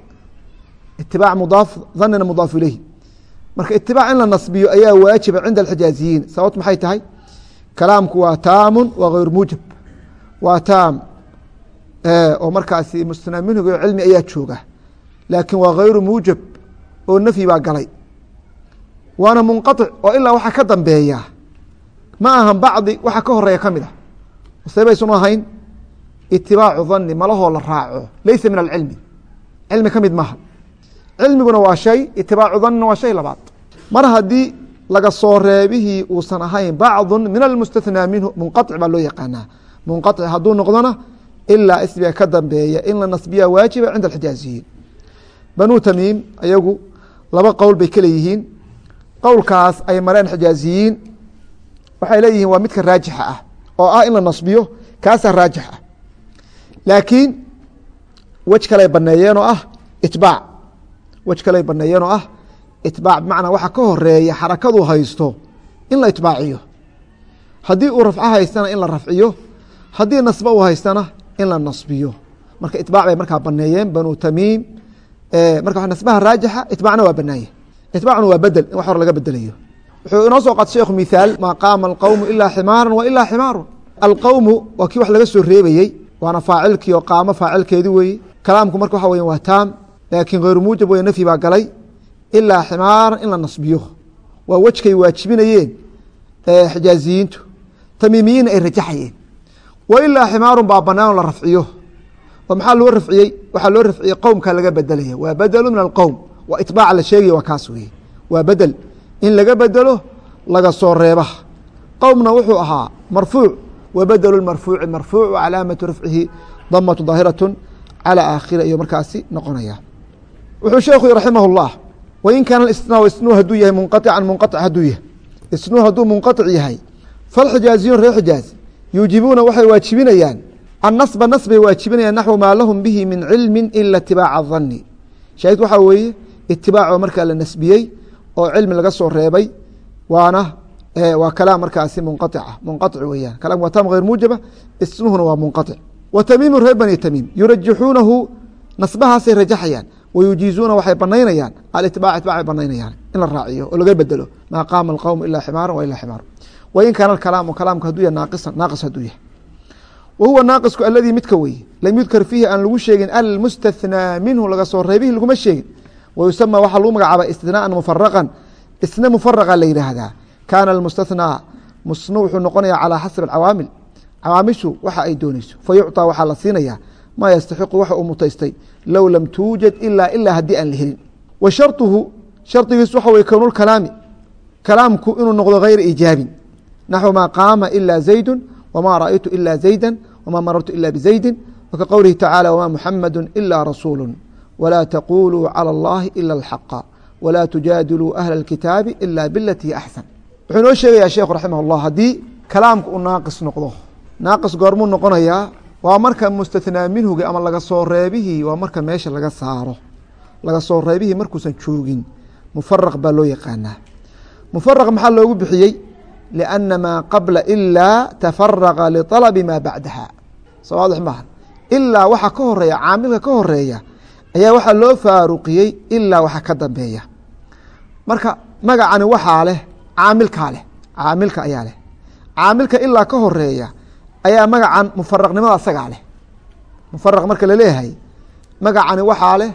itibaac mudaaf dhanina mudaaf ileyhi marka itibaac in la nasbiyo ayaa waajiba cinda alxijaaziyiin sababt maxay tahay kalaamku waa taamun waa hayr muujab waa taam oo markaasi mustanaa minhuga cilmi ayaa jooga laakiin waa hayru muujab oo nafyi baa galay waana munqaطic oo ilaa waxa ka dambeeya ma ahan bacdi waxa ka horreeya ka mid ah se baysun ahayn itibaacu dhanni malahoo la raaco leysa min alcilmi cilmi ka mid maaha cilmiguna waa shay itibaacu waa shay labaad. Mar haddii laga soo reebihii uusan ahayn bacdu min almustathnaa minhu munqaطic baa loo yaqaanaa. Munqaطic hadduu noqdona ilaa isbiga ka dambeeya in la nasbiya waajiba cinda alxijaaziyiin banu tamiim ayagu laba qowl bay ka leeyihiin. Qowlkaas ay mareen xijaaziyiin waxay leeyihiin waa midka raajixa ah oo ah in la nasbiyo kaasaa raajix ah. Laakiin wej kaley baneeyeen oo ah itbaac wej kaley baneeyeen ah itbaac bimacnaa waxa ka horreeya xarakadu haysto in la itbaaciyo. Haddii uu rafco haystana in la rafciyo haddii nasbo uu haystana in la nasbiyo. Marka itbaac bay markaa baneeyeen banu tamiim marka nasbaha raajixa itbaacna waa banaaye. Itbaacna waa bedel in wax hor laga bedelayo. Wuxuu inoo soo qaata sheekhu mithaal maa qaama alqowmu ilaa ximaaran wa ilaa ximaaru alqowmu waa kii wax laga soo reebayey waana faacilkii oo qaamo faacilkeedi weeye kalaamku marka waxa weya waa taam laakiin hayru muujab wey nafyi baa galay ilaa ximaaran in la nasbiyo. Waa wejkay waajibinayeen xijaaziyiintu tamiimiyiinna ay rajaxayeen. Wa ilaa ximaarun baa banaan la rafciyo. Oo maxaa loo rafciyey? Waxaa loo rafciyey qowmka laga bedelaya waa bedelu min alqowm. Waa itbaaca la sheegaya waa kaas weye waa bedel in laga bedelo laga soo reeba qowmna wuxuu ahaa marfuuc. Wa bedelu marfuuci. Marfuuc wa calaamatu rafcihi damatu daahiratu calى aakhira iyo markaasi noqonaya wuxuu sheekhu raximah اllah wain kaana istinaa isnuu haduu yahay munqaطican munqaطc haduu yahay isnuu hadduu munqaطic yahay falxijaaziyun reer xijaaz yuujibuuna waxay waajibinayaan annasba nas bay waajibinayaan naxwu maa lahum bihi min cilmi ila itibaaca dani shaahid waxaa weeye itibaaco markaa la nasbiyey oo cilmi laga soo reebay waana waa kalaam markaasi munqaطica munqaطic weeyaan kalaam waa taam hayr muujaba isnuhuna waa munqaطic wa tamiimu reer bani tamiim yurajixuunahu nasbahaasay rajaxayaan wayujiizuuna waxay banaynayaan alitbac itbacay banaynayaan in la raaciyo oo laga bedelo maa qaama alqowm ilaa ximaara wa ilaa ximaar wain kaana alkalaamu kalaamka haduu yahay naaqisan naaqis haduu yahay wa naaqisku aladii midka weye lam yudkar fiihi aan lagu sheegin almustathnaa minhu laga soo reebihi laguma sheegin wayusama waxaa lagu magacaaba istinaaan mufaraqan isna mufaraqa la yidhaahdaa kaana almustathnaa musnu wuxuu noqonaya calaa xasbi alcawaamil cawaamishu waxa ay dooneyso fa waxaa la siinayaa maa yastaxiqu waxa uu mutaystay low lam tuujad ilaa ilaa haddii aan la helin wa sharطuhu shardigiis waxa weye kownulkalaami kalaamku inuu noqdo hayra iijaabin naxو maa qaama ila زaydu wma raأytu ila زayda wma marartu ila bزaydi wka qowlihi tacaalى wma muxamadu ila rasuulu wlaa taquluu calى اllahi ila اlxaqa wlaa tujaadiluu ahla اlkitaabi ila bilatii axsan wuxuu inoo sheegaya sheekhu raximah اllah haddii kalaamku uu naaqis noqdo naaqis goormuu noqonayaa waa marka mustathnaa minhugi ama laga soo reebihii waa marka meesha laga saaro. Laga soo reebihii markuusan joogin. Mufaraq baa loo yaqaanaa. Mufaraq maxaa loogu bixiyey? Lianna maa qabla ilaa tafaraqa liطalabi maa bacdaha. Soo waadix maaha. Ilaa waxa ka horreeya caamilka ka horreeya ayaa waxaa loo faaruqiyey ilaa waxa ka dambeeya. Marka magacani waxaa leh caamilkaa leh. Caamilka ayaa leh. Caamilka ilaa ka horreeya ayaa magacan mufaraqnimada asagaa leh. Mufaraq marka la leeyahay magacani waxaa leh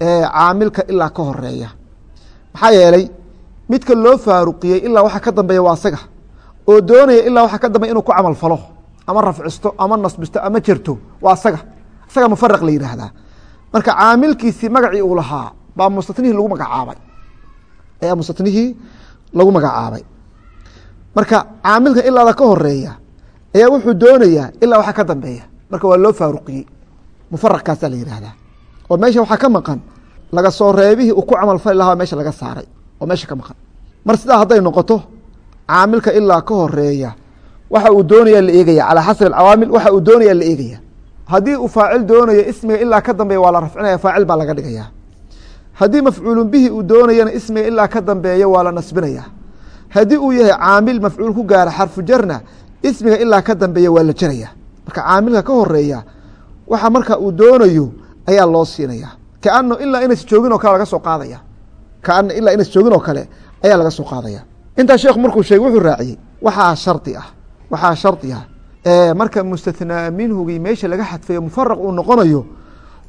caamilka ilaa ka horreeya maxaa yeelay midka loo faaruqiyey ilaa waxa ka dambeeya waa asaga. Oo doonaya ilaa waxa ka dambeya inuu ku camal falo ama rafcisto ama nasbisto ama jerto waa asaga. Asaga mufaraq la yidhaahdaa marka caamilkiisii magacii uu lahaa baa mustatnihii lagu magacaabay. Ayaa mustatnihii lagu magacaabay. Marka caamilka ilaada ka horreeya ayaa wuxuu doonayaa ilaa waxa ka dambeeya. Marka waa loo faaruqiyey. Mufaraqkaasaa la yidhaahdaa oo meesha waxaa ka maqan. Laga soo reebihii uu ku camal fali lahaa meesha laga saaray. Oo meesha ka maqan. Mar sidaa hadday noqoto caamilka ilaa ka horreeya waxa uu doonaya la eegaya. Calaa xasbi acawaamil waxa uu doonaya la eegaya. Haddii uu faacil doonayo ismiga ilaa ka dambeeya waa la rafcinaya faacil baa laga dhigaya haddii mafcuulun bihi uu doonayana ismiga ilaa ka dambeeya waa la nasbinaya haddii uu yahay caamil mafcuul ku gaara xarfu jarna ismiga ilaa ka dambeeya waa la jaraya. Marka caamilka ka horreeya waxa marka uu doonayo ayaa loo siinaya kaano ilaa inays joogin oo kale laga soo qaadaya. Kaana ilaa inays joogin oo kale ayaa laga soo qaadaya. Intaa sheekhu markuu sheegay wuxuu raaciyey waxaa shardi ah waxaa shardi ah. Marka mustathnaa minhugii meesha laga xadfayo mufaraq uu noqonayo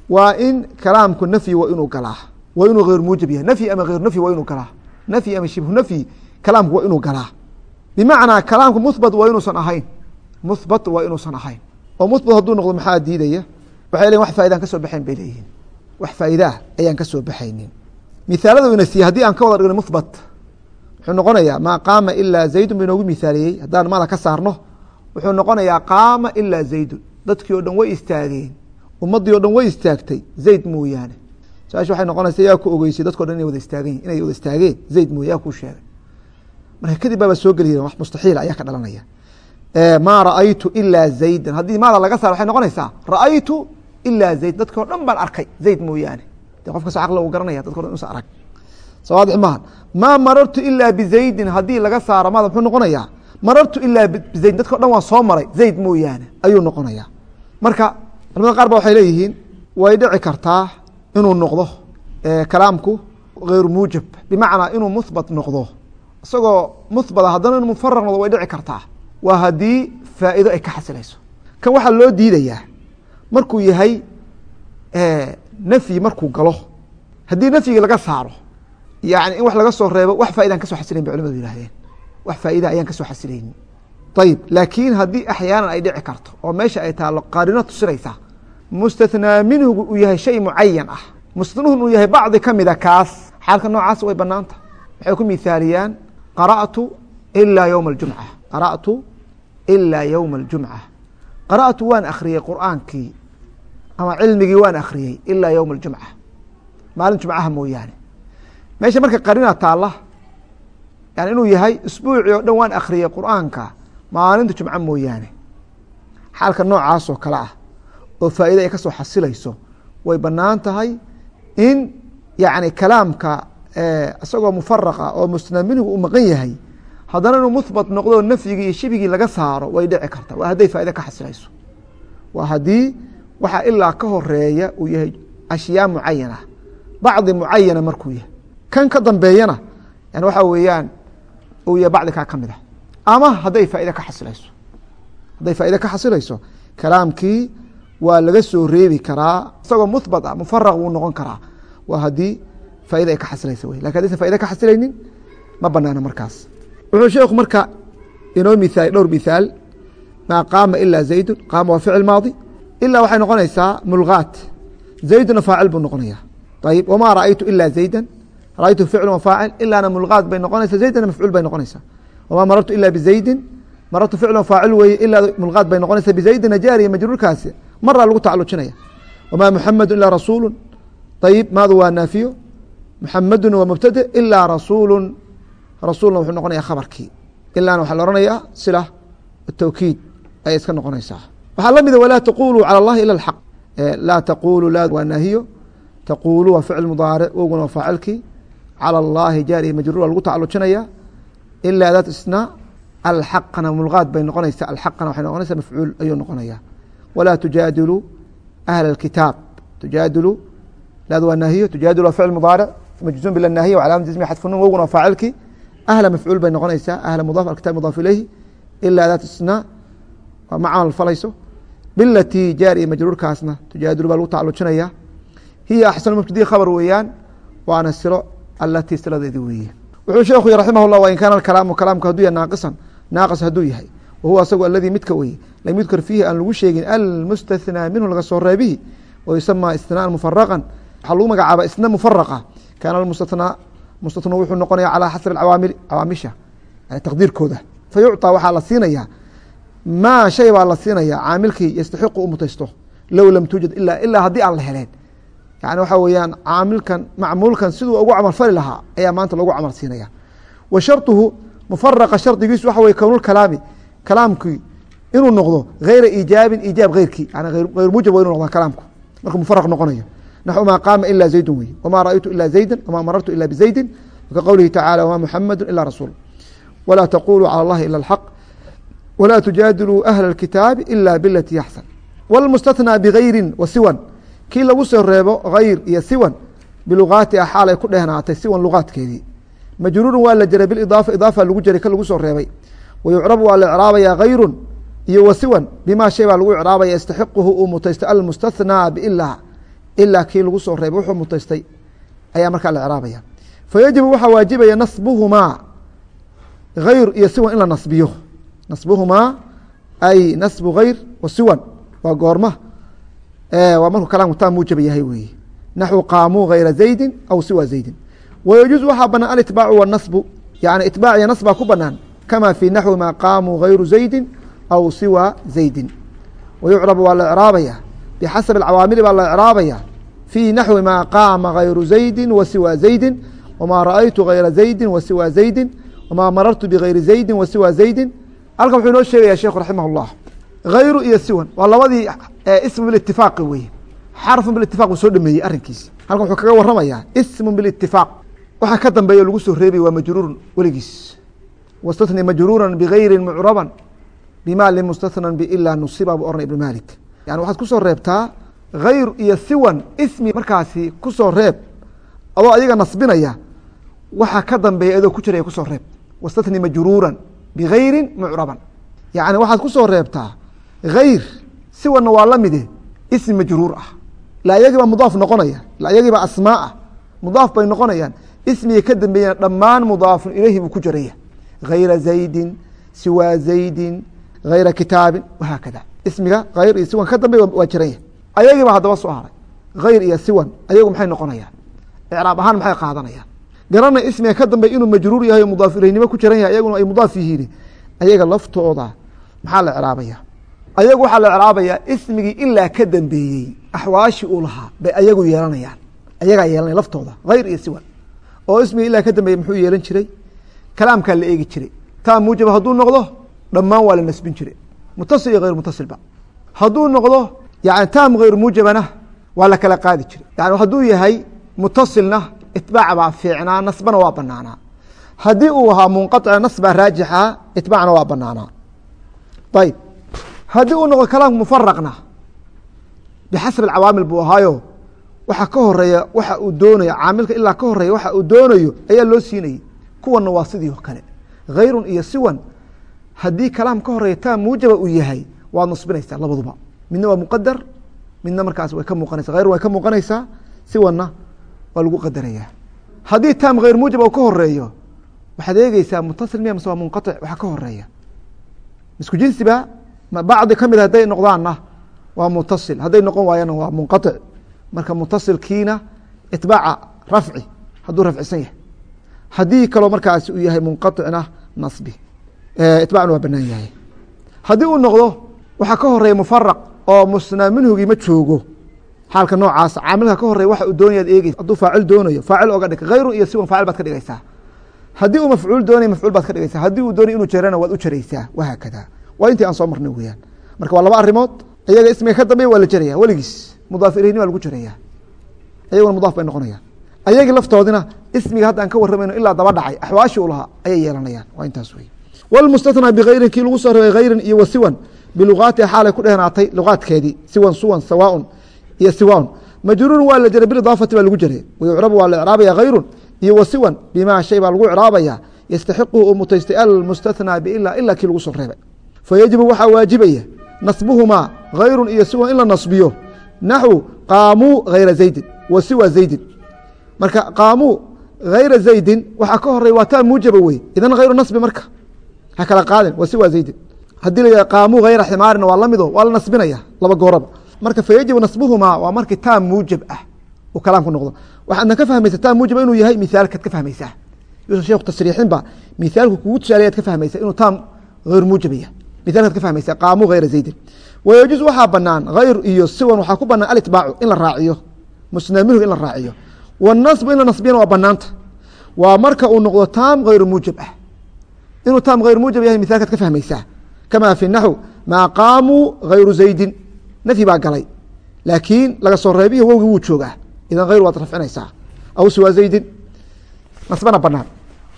waa in kalaamku nafyi waa inuu galaa. Waa inuu hayr muujab yahay. Nafyi ama hayr nafyi waa inuu galaa. Nafyi ama shibhu nafyi kalaamku waa inuu galaa bimacnaa kalaamku muhbat waa inuusan ahayn. Muhbat waa inuusan ahayn. Oo muhbat hadduu noqdo maxaa diidaya? Waxay leeyiin wax faidaan ka soo baxayn bay leeyihiin. Wax faa'idaah ayaan ka soo baxaynin. Mithaalada ina siiye haddii aan ka wada dhigno muhbat wuxuu noqonayaa maa qaama ilaa zaydun ba inoogu mithaaliyey haddaan mada ka saarno wuxuu noqonayaa qaama ilaa zaydun. Dadkii o dhan way istaageen. Ummaddii o dhan way istaagtay. Zayd mooyaane. Su'aasha waxay noqonaysa yaa ku ogeysay dadko dhan inay wada istaageen inay wada istaageen. Zayd mooya kuu sheegay marka kadib soo geli wax mustaxiila ayaa ka dhalanaya. Maa ra'aytu ilaa zaydan. Haddii maada laga saaro waxay noqonaysaa ra'aytu ilaa zayd. Dadkii o dhan baan arkay zayd mooyaane. De qof kasto caqli uu garanaya dadka dhan usa arag. Soo waadix maaha maa marartu ilaa bizaydin haddii laga saaro maada muxuu noqonayaa? Marartu ilaa bizaydin dadka o dhan waa soo maray zayd mooyaane ayuu noqonayaa. Marka culamada qaar ba waxay leeyihiin way dhici kartaa inuu noqdo kalaamku hayru muujab bimacnaa inuu muhbat noqdo isagoo muhbata haddana inuu mufaraq noqdo way dhici kartaa. Waa haddii faa'iido ay ka xasilayso kan waxaa loo diidayaa markuu yahay nafyi markuu galo haddii nafyigii laga saaro yani in wax laga soo reebo wax faida an ka so xasilayn bay culamadu yihahdeen wax faa'ida ayaan ka soo xasilaynin ayib laakiin haddii axyaanan ay dhici karto oo meesha ay taalo qaarino tusinaysa mustathnaa minhugu uu yahay shay mucayan ah. Mustathnuhun uu yahay bacdi ka mida kaas. Xaalka noocaas way banaanta waxay ku mithaaliyaan qara'tu ilaa yowma aljumca qara'tu ilaa yowma aljumca qara'tu waan akhriyey qur'aankii ama cilmigii waan akhriyey ilaa yowma aljumca maalin jumcaha mooyaane. Meesha marka qarina taalla yani inuu yahay isbuucii oo dhan waan akhriyey qur'aanka maalinta jumco mooyaane. Xaalka noocaasoo kale ah oo faa'ida ay ka soo xasilayso way bannaan tahay in yacni kalaamka isagoo mufaraqa oo musnaminigu uu maqan yahay haddana inuu muhbat noqdo nafyigii iyo shibigii laga saaro way dhici karta. Waa hadday faa'ida ka xasilayso waa haddii waxaa ilaa ka horreeya uu yahay ashyaa mucayana bacdi mucayana markuu yahay. Kan ka dambeeyana yani waxaa weeyaan uu yahay bacdi kaa ka mid ah. Ama hadday faa'ida ka xasilayso hadday faa'ida ka xasilayso kalaamkii waa laga soo reebi karaa isagoo muhbat ah mufaraq wuu noqon karaa. Waa haddii faa'ida ay ka xasilaysa wey. Lakin hadaysan faida ka xasilaynin ma banaana markaas. Wuxuu sheekhu marka inoo mihaal dhowr mithaal maa qaama ilaa zaydun qaama waa ficil maadi ilaa waxay noqonaysaa mulgaat. Zayduna faacil buu noqonaya ayib wamaa ra'aytu ilaa zaydan ra'aytu ficlu wa faacil ilaana mulgaat bay noqonaysa zaydana mafcuul bay noqonaysaa. Wamaa marartu ila bizaydin marartu ficlu faacil weeye ilaa mulgaat bay noqonaysa bizaydina jaariya majruurkaasi maraa lagu tacalujinaya. Wamaa muxamedu ilaa rasuulu ayib maadu waa naafiyo muxameduna waa mubtade ilaa rasuulu rasuulna wuxuu noqonaya khabarkii ilaana waxaa la ohanayaa sila tawkiid ayay iska noqonaysaa waxaa la mida walaa taquluu calى اllahi ila اxaq laa taqulu la waa naahiyo taqulu waa ficil mudaaric wowguna waa faacilkii calى اllahi jaariya majruur waa lagu tacalujinaya ilaa daat isna alxaqana mulgaad bay noqonaysa alxaqana waxay noqonaysa mafcuul ayuu noqonaya walaa tujaadilu ahla اkitaab tujaadilu laad waa naahiyo tujaadilu waa ficil mudaaric majzuum bila naahiya wcalaama jismi xadfunun wowguna faacilkii ahla mafcuul bay noqonaysaa ahla mudaaf alkitab mudaaf ilayhi ilaa daat isna waa ma falayso bilatii jaariya majruurkaasna tujaadilu baa lagu tacalujinaya. Hiya axsanu mubtadii khabar weeyaan waana silo alatii siladeedi weeye. Wuxuu sheekhu raximah llah wa kaana kalaamu kalaamku haduu yahay naaqisan naaqis hadduu yahay wa huwa asagu aladii midka weye lam yudkar fiihi aan lagu sheegin almustathnaa minhu laga soo reebihi wa yusamaa istinaan mufaraqan waxaa lagu magacaaba isna mufaraqa kaana mustathnaa mustathnaa wuxuu noqonaya calaa xasri cawaamili cawaamisha taqdiirkooda fa yucطaa waxaa la siinayaa maa shay baa la siinaya caamilkii yastaxiqu u mutaysto low lam tuujad ilaa ilaa haddii aan la heleen yani waxaa weeyaan caamilkan macmuulkan siduu ugu camal fali lahaa ayaa maanta lagu camal siinaya wa sharطuhu mufaraqa shardigiisu waxa weye kownulkalaami kalaamkii inuu noqdo gayra iijaabin iijaab eyrkii yani hayr muujab wa inu noqda kalaamku markuu mufaraq noqonayo naxو ma qaama ila zaydun wey wma raأytu ila zayda wma marartu ila bزaydi ka qowlihi tacalى wma muxamadu ila rasuul wlaa taquluu calى اllahi ila اlxaq wla tujaadiluu ahla اkitaabi ila bilatي yaxsan wاlmustathnى bgayri wa siwan kii lagu soo reebo hayr iyo siwan bilugaatiha xaalay ku dhehnaatay siwan lugaadkeedii majruurun waa la jeray biidaafa idaafa lagu jeray ka lagu soo reebay wayucrabu waa la icraabaya hayru iyo wa siwan bima shay baa lagu icraabaya yastaxiquhu uu mutaysto almustathnىa bila ilaa kii lagu soo reebay wuxuu mutaystay. Ayaa markaa la craabaya. Fayajibu waxaa waajibaya nasbuhumaa hayr iyo siwan in la nasbiyo. Nasbuhumaa ay nasbu hayr wa siwan waa goorma waa markuu kalaamku taa muujaba yahay weeye. Naxwu qaamuu hayra zaydin aw siwa zaydin. Wayajuuز waxaa banaan alitbaacu wanasbu yani itbaac iyo nasbaa ku banaan kama fii naxwi maa qaamuu hayru zaydin aw siwa zaydin. Wayucrabu waa la craabaya bxasb اcawaamili baa la craabaya fii naxwi ma qaama hayru zaydi wa siwa zaydi wma raأytu hayra zaydi wa siwa zaydi wma marartu bgayri zaydi wa siwa zaydi halkan wuxuu inoo sheegaya sheekhu raximah اllah hayru iyo siwan waa labadii ism bilitifaaqi weye xarfun bilitifaaq uu soo dhameeyey arrinkiisi halkan wuxuu kaga waramayaa ismu bilitifaaq waxa ka dambeeya lagu soo reebay waa majruurun weligiis wastani majruura bigayri mucraban bima limustathnan bila nusiba bu oranay ibn malik yani waxaad ku soo reebtaa hayr iyo siwan ismi markaasi ku soo reeb adoo ayaga nasbinaya waxa ka dambeeya adoo ku jiraya ku soo reeb wastatni majruuran bigayri mucraban yani waxaad ku soo reebtaa hayr siwanna waa lamide ismi majruur ah ila ayagiibaa mudaaf noqonaya ila ayagiibaa asmaa ah mudaaf bay noqonayaan ismiga ka dambeeyana dhammaan mudaafun ileyhi buu ku jiraya hayra zaydin siwaa zaydin hayra kitaabin wahaakada ismiga hayr iyo siwan ka dambeey waa jiranya ayagiibaa haddaba soo haray. Hayr iyo siwan ayagu maxay noqonayaan? Icraab ahaan maxay qaadanayaan? Garana ismiga ka dambeey inuu majruur yahay o mudaaf ileynimo ku jiran yahay ayaguna ay mudaaf yihiin. Ayaga laftooda maxaa la icraabaya ayagu waxaa la icraabayaa ismigii ilaa ka dambeeyey axwaashi uu lahaa bay ayagu yeelanayaan. Ayagaa yeelanaya laftooda hayr iyo siwan. Oo ismigii ilaa ka dambeeyey muxuu yeelan jiray? Kalaamkaa la eegi jiray. Taa muujaba hadduu noqdo dhammaan waa la nasbin jiray. Mutasil iyo hayr mutasilba hadduu noqdo yani taam hayr muujabana waa la kala qaadi jiray yani hadduu yahay mutasilna itbaac baa fiicnaa nasbana waa banaanaa haddii uu ahaa munqaطica nasbaa raajixa itbaacna waa banaanaa ayb haddii uu noqdo kalaamka mufaraqna bixasbi cawaamil buu ahaayo waxa ka horreeya waxa uu doonayo caamilka ilaa ka horreeya waxa uu doonayo ayaa loo siinayey kuwanna waa sidii kale. Hayrun iyo siwan haddii kalaam ka horreeya taa muujaba uu yahay waad nasbinaysaa labaduba midna waa muqadar midna markaas way ka muuqanaysa hayr way ka muuqanaysaa siwanna waa lagu qadaraya haddii taam hayr muujab uu ka horeeyo waxaad eegeysaa mutasil miya mase waa munqaطic waxa ka horeeya isku jinsiba bacdi kamid hadday noqdaanna waa mutasil hadday noqon waayana waa munqaطic marka mutasilkiina itbaaca rafci hadduu rafcisan yahay haddii kaloo markaasi uu yahay munqaطicna nasbi itbacna waa banaan yahay haddii uu noqdo waxaa ka horeeya mufaraq oo musnaa ma joogo. Xaalka noocaas caamilka ka horeya waxa uu doonaya ad hadduu faacil doonayo faacil oga dhig hayru iyo siwan faacil baad ka dhigaysaa. Haddii uu mafcuul doonaya mafcuul baad ka dhigaysaa. Haddii uu doonay inuu jerana waad u jaraysaa. Wahaakada waa intii aan soo marnay weyaan marka waa laba arrimood iyaga ismiga ka dambeya waa la jeraya weligiis mudaaf ileyni waa lagu jeraya ayaguna mudaaf bay noqonayaan. Ayagii laftoodina ismiga hadda aan ka waramayno ilaa daba dhacay axwaashi u lahaa ayay yeelanayaan. Waa intaas wey wlmustathnaa bigayrin kii lagu soo reebay hayrin iyo wasiwan bilugaatiha xaalay ku dhehnaatay lugaadkeedii siwan suwan sawaaun iyo siwaun majruurun waa la jeray biidaafati baa lagu jeray wayucrabu waa la icraabaya hayrun iyo wasiwan bimaa shay baa lagu icraabaya yastaxiquhu uu mutaystay almustathnaa biila ila kii lagu soo reebay fayajibu waxaa waajibaya nasbuhumaa hayrun iyo siwan in la nasbiyo naxwu qaamuu hayra zaydin wa zaydin marka qaamuu hayra zaydin waxaa ka horey waa taa muujaba wey idan hayru nasbi marka ha kala qaadin wa zaydin haddii la yah qaamuu hayra ximaarin waa lamido waa la nasbinaya laba gooraba. Marka fayajibu nasbuhumaa waa markii taam muujab ah uu kalaamku noqdo. Waxaadna ka fahmaysa taam muujaba inuu yahay mithaalkaad ka fahmaysaa. Yuusan sheekhu tasriixinba mithaalku kugu tusaalayaad ka fahmaysa inuu taam hayr muujabaya mithaalkaad ka fahmaysa qaamuu hayra zaydin. Wayajuuz waxaa banaan hayr iyo siwan waxaa ku banaan alitbaacu in la raaciyo. Musnaa minhu in la raaciyo. Wanasbu in la nasbiyana waa banaanta waa marka uu noqdo taam hayru muujab ah. Inuu taam hayr muujab yahay mithaalkaad ka fahmaysaa kama fi naxw maa qaamuu hayru zaydin nafyi baa galay laakiin laga soo reebiyo wowgii wuu joogaa idan hayr waad rafcinaysaa aw siwaa zaydin nasbana banaan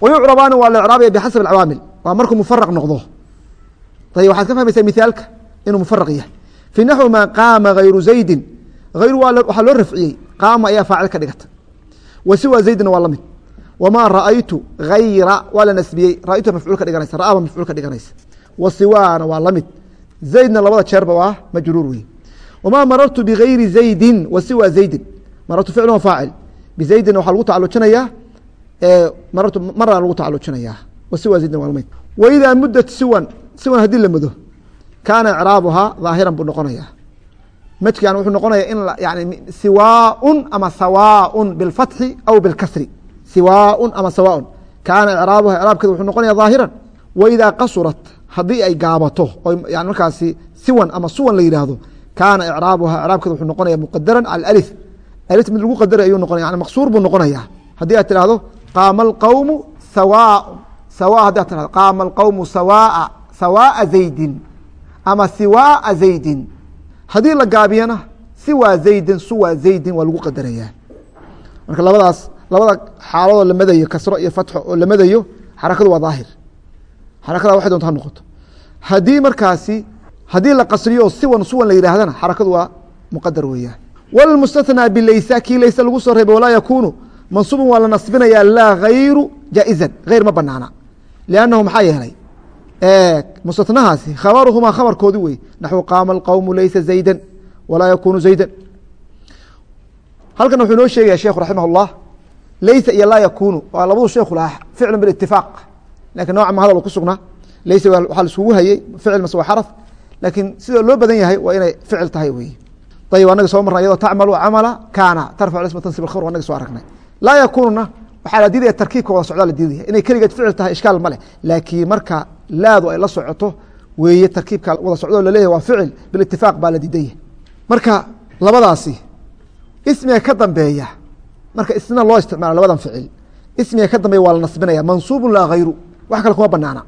wayucrabaani waa la icraabaya bixasab cawaamil waa markuu mufaraq noqdo ayb waxaad ka fahmaysaa mithaalka inuu mufaraq yahay fi naxwi maa qaama hayru zaydin hayru waxaa loo rafciyey qaama ayaa faacil ka dhigata wa siwa waa la mid wamaa raأaytu hayra waa la nasbiyey raaytu mafcuul ka dhiganaysa ra'aba mafcuul ka dhiganaysa wa siwaana waa la mid zaydna labada jeerba waa majruur wey wamaa marartu bigayri zaydin wa siwa zaydin. Marartu ficl faacil. Bizaydina waxaa lagu tacalujinayaa marartu mara lagu tacalujinayaa wa siwa zaydin waa la mid waidaa mudat siwan siwan haddii la mudo kaana icraabuhaa dhaahiran buu noqonayaa. Madkan wuxuu noqonaya in yani siwaaun ama sawaaun bilfatxi aw bilkasri. Siwaaun ama sawaaun. Kaana icraabuha icraabkeeda wuxuu noqonaya dhaahiran waidaa qasurat haddii ay gaabato oo yani markaasi siwan ama suwan la yidhaahdo kaana icraabuha icraabkeeda wuxuu noqonaya muqadaran cala alif mid lagu qadaray ayuu noqonaya yani maqsuur buu noqonaya haddii aad tirahdo qaama alqawmu sawaaun sawa haddi ad tirahdo qaama alqawmu sawaa sawaa'a zaydin ama siwaa'a zaydin haddii la gaabiyana siwaa zaydin suwa zaydin waa lagu qadarayaa marka labadaas labada xaaladoo la madayo kasro iyo fatxo oo la madayo xarakadu waa daahir xarakada waxay doonta ha noqoto. Haddii markaasi haddii la qasriyo siwan suwan la yidhaahdana xarakadu waa muqadar weeyaan. Wlmustathnaa bilaysa kii layse lagu soo reebay walaa yakuunu mansuubun waa la nasbinayaa laa hayru jaa'izan hayr ma banaana liannahu maxaa yeelay? Mustatnahaasi khabaruhumaa khabarkoodi wey naxwu qaama alqowmu laysa zaydan walaa yakuunu zaydan. Halkan wuxuu inoo sheegaya sheekhu raximah اllah iyo laa yakuunu waa labadu sheekhu lahaa ficlu bilitifaaq laakiin nooca ma hadal ku sugnaa laysa waxaa laiskugu hayey ficil mase waa xaraf laakiin sida loo badan yahay waa inay ficil tahay wey ayb anaga soo marna iyadoo tacmalu camala kaana tarfac isma tansib khabr anaga soo aragnay. Laa yakununa waxaa la diidaya tarkiibka wada socdaa la diidaya inay keligeed ficil tahay ishkaal ma leh laakiin marka laadu ay la socoto weeye tarkiibka wada socdoo laleeyahy waa ficil bilitifaaq baa la diidaya marka labadaasi ismiga ka dambeeya marka isna loo isticmaalo labadan ficil ismiga ka dambeeya waa la nasbinaya mansuubun laa hayru wax kale kuma banaana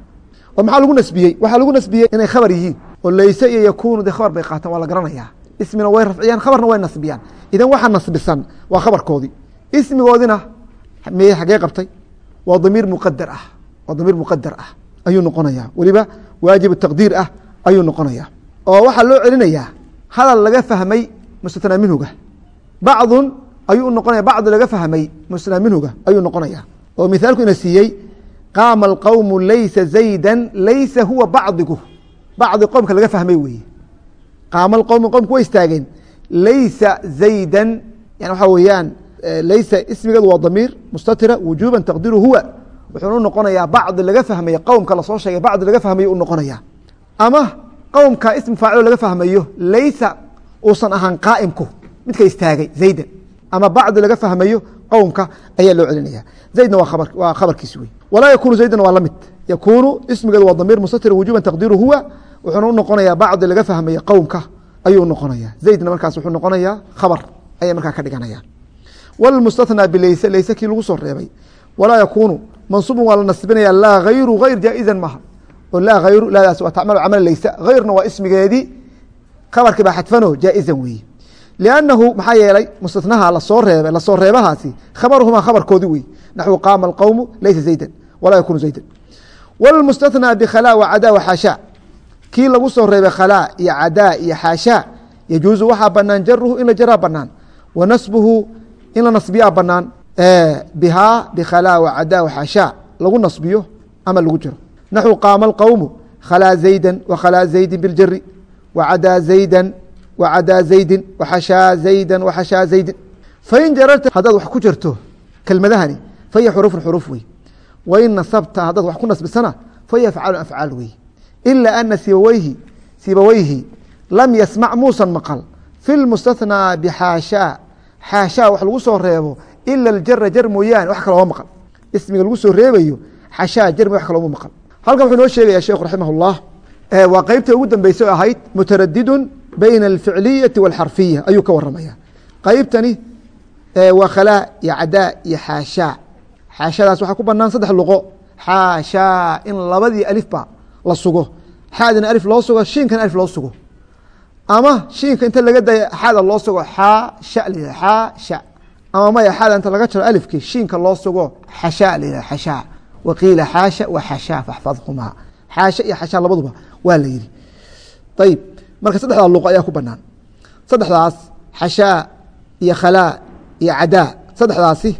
oo maxaa lagu nasbiyey? Waxaa lagu nasbiyey inay khabar yihiin. Oo layse iyo yakunu dee khabar bay qaataan waa la garanaya ismina way rafciyaan khabarna way nasbiyaan. Idan waxa nasbisan waa khabarkoodii. Ismigoodina miyey xagee qabtay? Waa damiir muqadar ah. Waa damiir muqadar ah. Ayuu noqonaya weliba waajib taqdiir ah ayuu noqonaya oo waxaa loo celinayaa. Hadal laga fahmay mustatnaa minhuga bacdun ayuu noqonaya bacdi laga fahmay mustatnaa minhuga ayuu noqonaya oo mithaalku ina siiyey qaama alqowmu laysa zaydan laysa huwa bacdigu. Bacdi qowmka laga fahmay weeye. Qaama alqowmu qowmku way istaageen. Laysa zaydan yani waxaa weeyaan laysa ismigeedu waa damiir mustatira wujuba taqdiru huwa. Wuxuuna u noqonayaa bacdi laga fahmayo qowmka la soo sheegay bacdi laga fahmayo u noqonaya ama qowmka ismi faacilo laga fahmayo laysa uusan ahaan qaa'imku. Midka istaagay zaydan. Ama bacdi laga fahmayo qowmka ayaa loo celinaya zaydna waa khabarkiisi wey walaa yakunu zaydna waa la mid. Ismigeedu waa damiir mustatira wujuba taqdiru huwa wuxuuna u bacdi laga fahmaya qowmka ayuu noqonaya zaydna markaas wuxuu noqonayaa khabar ayay markaa ka dhiganaya wlmustathnaa bilayse layse kii lagu soo reebay. Walaa yakuunu mansuubun waa la nasbinaya laa hayru hayr jaa-izan maha oo laa hayru laadaas waa tacmalu camal laysa. Hayrna waa ismigeedii khabarkii baa xadfano jaa-izan weeye. Liannahu maxaa yeelay mustathnaha la soo reebay la soo reebahaasi khabaruhumaa khabarkoodi wey naxwu qaama alqowmu laysa zaydan walaa yakunu zaydan. Wlmustathnaa bikhalaa wacadaa waxaashaa kii lagu soo reebay khalaa iyo cadaa iyo xaashaa yajuuzu waxaa banaan jaruhu in la jaraa banaan wa nasbuhu in la nasbiyaa banaan bihaa bikhalaa wacadaa waxaashaa lagu nasbiyo ama lagu jiro naxwu qaama alqowmu khalaa zaydan wakhalaa zaydin biljari wacadaa zaydan wacadaa zaydin waxashaa zaydan waxashaa zaydin. Fain jararta haddaad wax ku jirto kelmadahani fahiya xurufun xuruuf wey wain nasabta haddaad wax ku nasbisana fahiya afcaalu afcaal wey ilaa ana sibaweyhi sibaweyhi lam yasmac muusan maqal. Fi lmustathnaa bixaashaa xaashaa wax lagu soo reebo ila aljara jar mooyaane wax kale ooma maqal. Ismiga lagu soo reebayo xashaa jar wax kale oma maqal. Halkan wuxuu noo sheegaya sheekhu raximah اllah waa qeybta ugu dambeysay ahayd mutaradidun bayna alficliyati wاlxarfiya ayuu ka waramaya qeybtani waa khalaa iyo cadaa iyo xaashaa xaashadaas waxaa ku banaan saddex luqo. Xaashaa in labadii alifba la sugo. Xaadina alif loo sugo shiinkana alif loo sugo. Ama shiinka inta laga daya xaada loo sugo xaasha la xaasha. Ama maya xaada inta laga jaro alifkii shiinka loo sugo xashaa la yihah xashaa waqiila xaasha wa xashaa faxfadhumaa xaasha iyo xashaa labaduba waa la yihi ayib marka saddexdaa luqo ayaa ku banaan saddexdaas xashaa iyo khalaa iyo cadaa saddexdaasi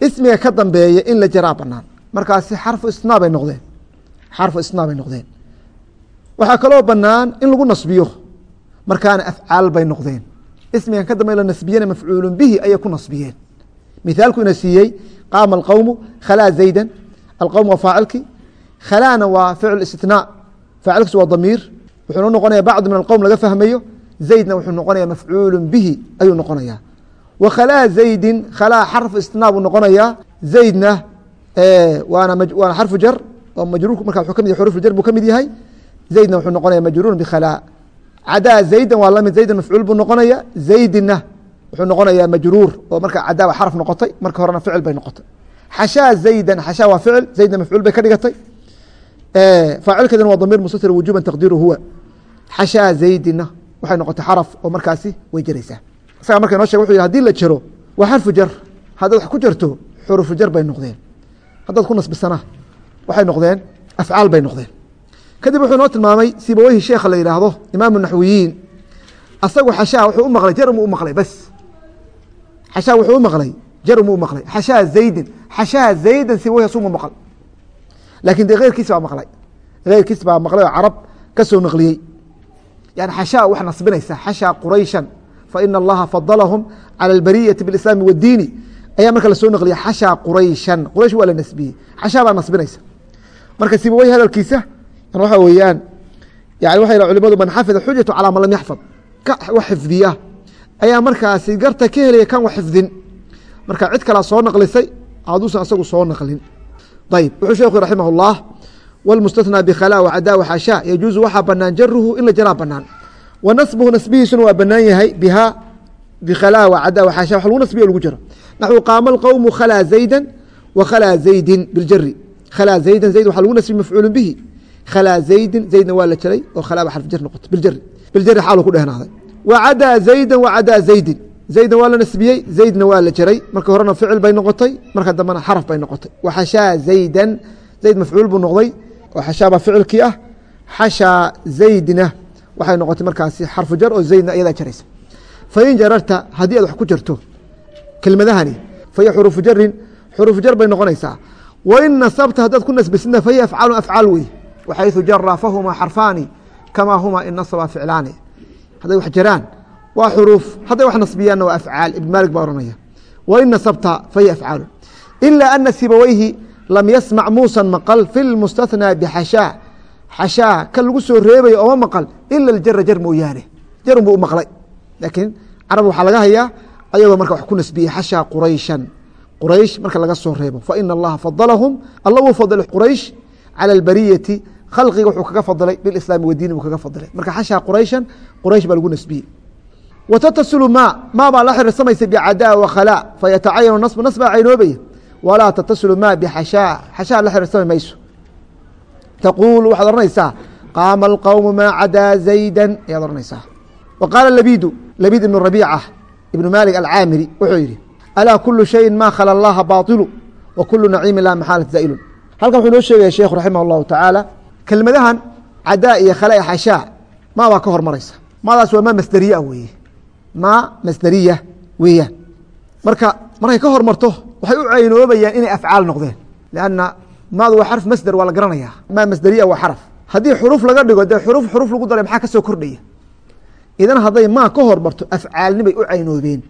ismiga ka dambeeya in la jaraa banaan markaasi xarfu isnaa bay noqdeen. Xarfu isnaa bay noqdeen. Waxaa kaloo banaan in lagu nasbiyo. Markaana afcaal bay noqdeen. Ismigan ka dambe la nasbiyena mafcuulu bihi ayay ku nasbiyeen. Mithaalku ina siiyey qaama alqowmu khalaa zaydan alqowm waa faacilki. Khalaana waa ficl istitnaa. Faacilkiisu waa damiir. Wuxuuna noqonaya bacdu min alqowm laga fahmayo. Zaydna wuxuu noqonaya mafcuulu bihi ayuu noqonaya wa khalaa zaydin khalaa xarfu istitnaa buu noqonayaa zaydna waana waana xarfu jar oo majruurku marka wuxuu ka mid yahay xuruf jar buu ka mid yahay. Zaydna wuxuu noqonaya majruurun bikhalaa cadaa zaydan waa la mid zaydan mafcuul buu noqonaya. Zaydina wuxuu noqonayaa majruur oo marka cadaa waa xaraf noqotay marka horena ficil bay noqotay. Xashaa zaydan xashaa waa ficil zaydna mafcuul bay ka dhigatay. Faacilkeedana waa damiir mustatir wujuban taqdiiru huwa. Xashaa zaydina waxay noqotay xaraf oo markaasi way jaraysaa isaga marka inoo sheg wuxu yhi haddii la jaro waa xarfu jar. Haddaad wax ku jarto xurufu jar bay noqdeen. Haddaad ku nasbisana waxay noqdeen afcaal bay noqdeen. Kadib wuxuu noo tilmaamay sibaweyhi sheekha la yidhaahdo imaamu naxwiyiin. Asagu xashaa wuxuu u maqlay jarmu u maqlay bas. Xashaa wuxuu u maqlay jarmu u maqlay. Xashaa zaydin xashaa zaydan sibaweyhi asuma maqal. Laakin dee keyrkiis baa maqlay. Keyrkiis baa maqlay oo carab ka soo naqliyey yani xashaa wax nasbinaysa xashaa qurayshan faina allaha fadalahum cala albariyati biاlislaami wاddiini ayaa marka lasoo naqliya xashaa qurayshan quraysh waa la nasbiyey xashaa baa nasbinaysa marka sibawey hadalkiisa waxa weeyaan yani waxay culimadu man xafida xujatu calaa man lam yaxfad ka wax xifdiya ayaa markaasi garta ka helaya kan wax xifdin marka cid kalaa soo naqlisay haduusan asagu soo naqlin ayb wuxuu sheekhu raximah اllah wاlmustathnى bkhlا wcada wxashaa yajuuzu waxaa banaan jaruhu in la jaraa banaan wanasbuhu nasbihiisuna waa banaan yahay bihaa bikhalaa wacada waxaasha wax lagu nasbiyo lagu jiro naxu qaama alqowmu khalaa zayda wakhalaa zaydin biljari khalaa zaydan zayd waxaa lagu nasbi mafcuulu bihi khalaa zaydin zaydna waa la jelay oo khalaaba xarf jar noqoto biljari biljari xaalu ku dhehnaaday wacadaa zayda wacadaa zaydin zaydna waa la nasbiyey zaydna waa la jaray marka horena ficil bay noqotay marka dambena xaraf bay noqotay waxashaa zaydan zayd mafcuul buu noqday oo xashaabaa ficilkii ah xashaa zaydna waxay noqotay markaasi xarfu jar oo zaydna iyadaa jaraysa. Fain jararta haddii aad wax ku jarto kelmadahani fahiya xurufu jarin xurufu jar bay noqonaysaa. Wain nasabta haddaad ku nasbisidna fahiya afcaalu afcaal wey waxayثu jara fahumaa xarfaani kamaa humaa in nasaba ficlaani. Hadday wax jaraan waa xuruuf hadday wax nasbiyaanna waa afcaal ibn maalik baa ohanaya wain nasabta fahiya afcaalu. Ilaa ana sibaweyhi lam yasmac muusan maqal fi lmustathnaa bxashaa xashaa kan lagu soo reebayo ooma maqal ila jara jar mooyaane. Jarun buu maqlay. Laakiin carab waxaa laga hayaa ayagoo marka wax ku nasbiyey xashaa qurayshan. Quraysh marka laga soo reebo faina allaha fadalahum alla wuu fadilay quraysh calى اlbariyati khalqiga wuxuu kaga fadilay bilislaami wadiini buu kaga fadilay marka xashaa qurayshan quraysh baa lagu nasbiyey wtatasulu ma ma baa la xiriirsamaysa bcadaa wakhalaa fayatacayanu nasbu nas caynoobaya walaa tatasulu ma bxashaa xashaa la xiriirsami mayso taquulu waxaad ohanaysaa qaama alqowmu maa cadaa zayda ayaad ohanaysaa wa qaala labidu labiid ibnu rabiica ibnu malik alcaamiri wuxuu yihi alaa kulu shayin ma khala allaha baطilu wa kulu naciimi la maxaalat zaa'ilun halkan wuxuu noo sheegaya sheekhu raximah اllahu tacaala kelmadahan cadaa iyo khala xashaa maa baa ka hormaraysa maadaas waa ma masderiya weeye ma masderiya weeyaan marka markay ka hormarto waxay u caynoobayaan inay afcaal noqdeen lanna maadu waa xarf masder waa la garanaya ma masderiya waa xaraf. Haddii xuruf laga dhigo dee xuruf xuruf lagu daray maxaa ka soo kordhaya? Idan hadday maa ka hormarto afcaalnimay u caynoobeen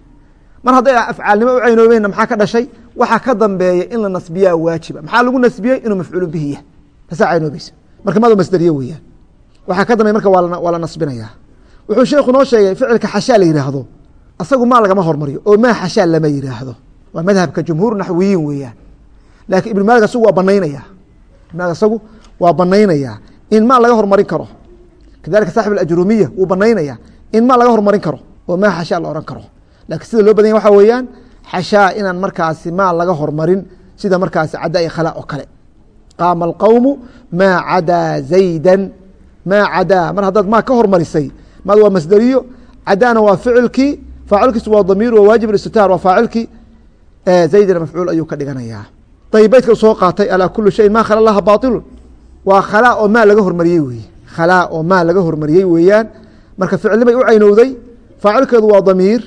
mar hadday afcaalnimo u caynoobeenna maxaa ka dhashay? Waxaa ka dambeeya in la nasbiyaa waajiba. Maxaa lagu nasbiyey? Inuu mafcuulu bihi yah taasaa caynoobaysa marka maadu masderiye weeyaan. Waxaa ka dambeya marka waa la nasbinaya wuxuu sheekhu noo sheegay ficilka xashaa la yidhaahdo asagu maa lagama hormariyo oo maa xashaa lama yidhaahdo waa madhabka jumhuur naxwiyiin weeyaan laakiin ibnu maalik asagu waa banaynaya ibn maalik asagu waa banaynaya in maa laga hormarin karo. Kadalika saaxib alajrumiya wuu banaynaya in maa laga hormarin karo oo maa xashaa la ohan karo. Lakiin sida loo badanya waxa weeyaan xashaa inaan markaasi maa laga hormarin sida markaasi cadaa iyo khala oo kale. Qaama alqowmu maa cadaa zaydan. Maa cadaa mar haddaad maa ka hormarisay maad waa masderiyo cadaana waa ficilkii faacilkiisu waa damiir waa waajib istitaar waa faacilkii zaydina mafcuul ayuu ka dhiganayaa ayb beydka u soo qaatay alaa kulu shayin maa khala laha baailu waa khalaa oo maa laga hormariyey weeye khalaa oo maa laga hormariyey weeyaan. Marka ficli u caynowday faacilkeedu waa damiir.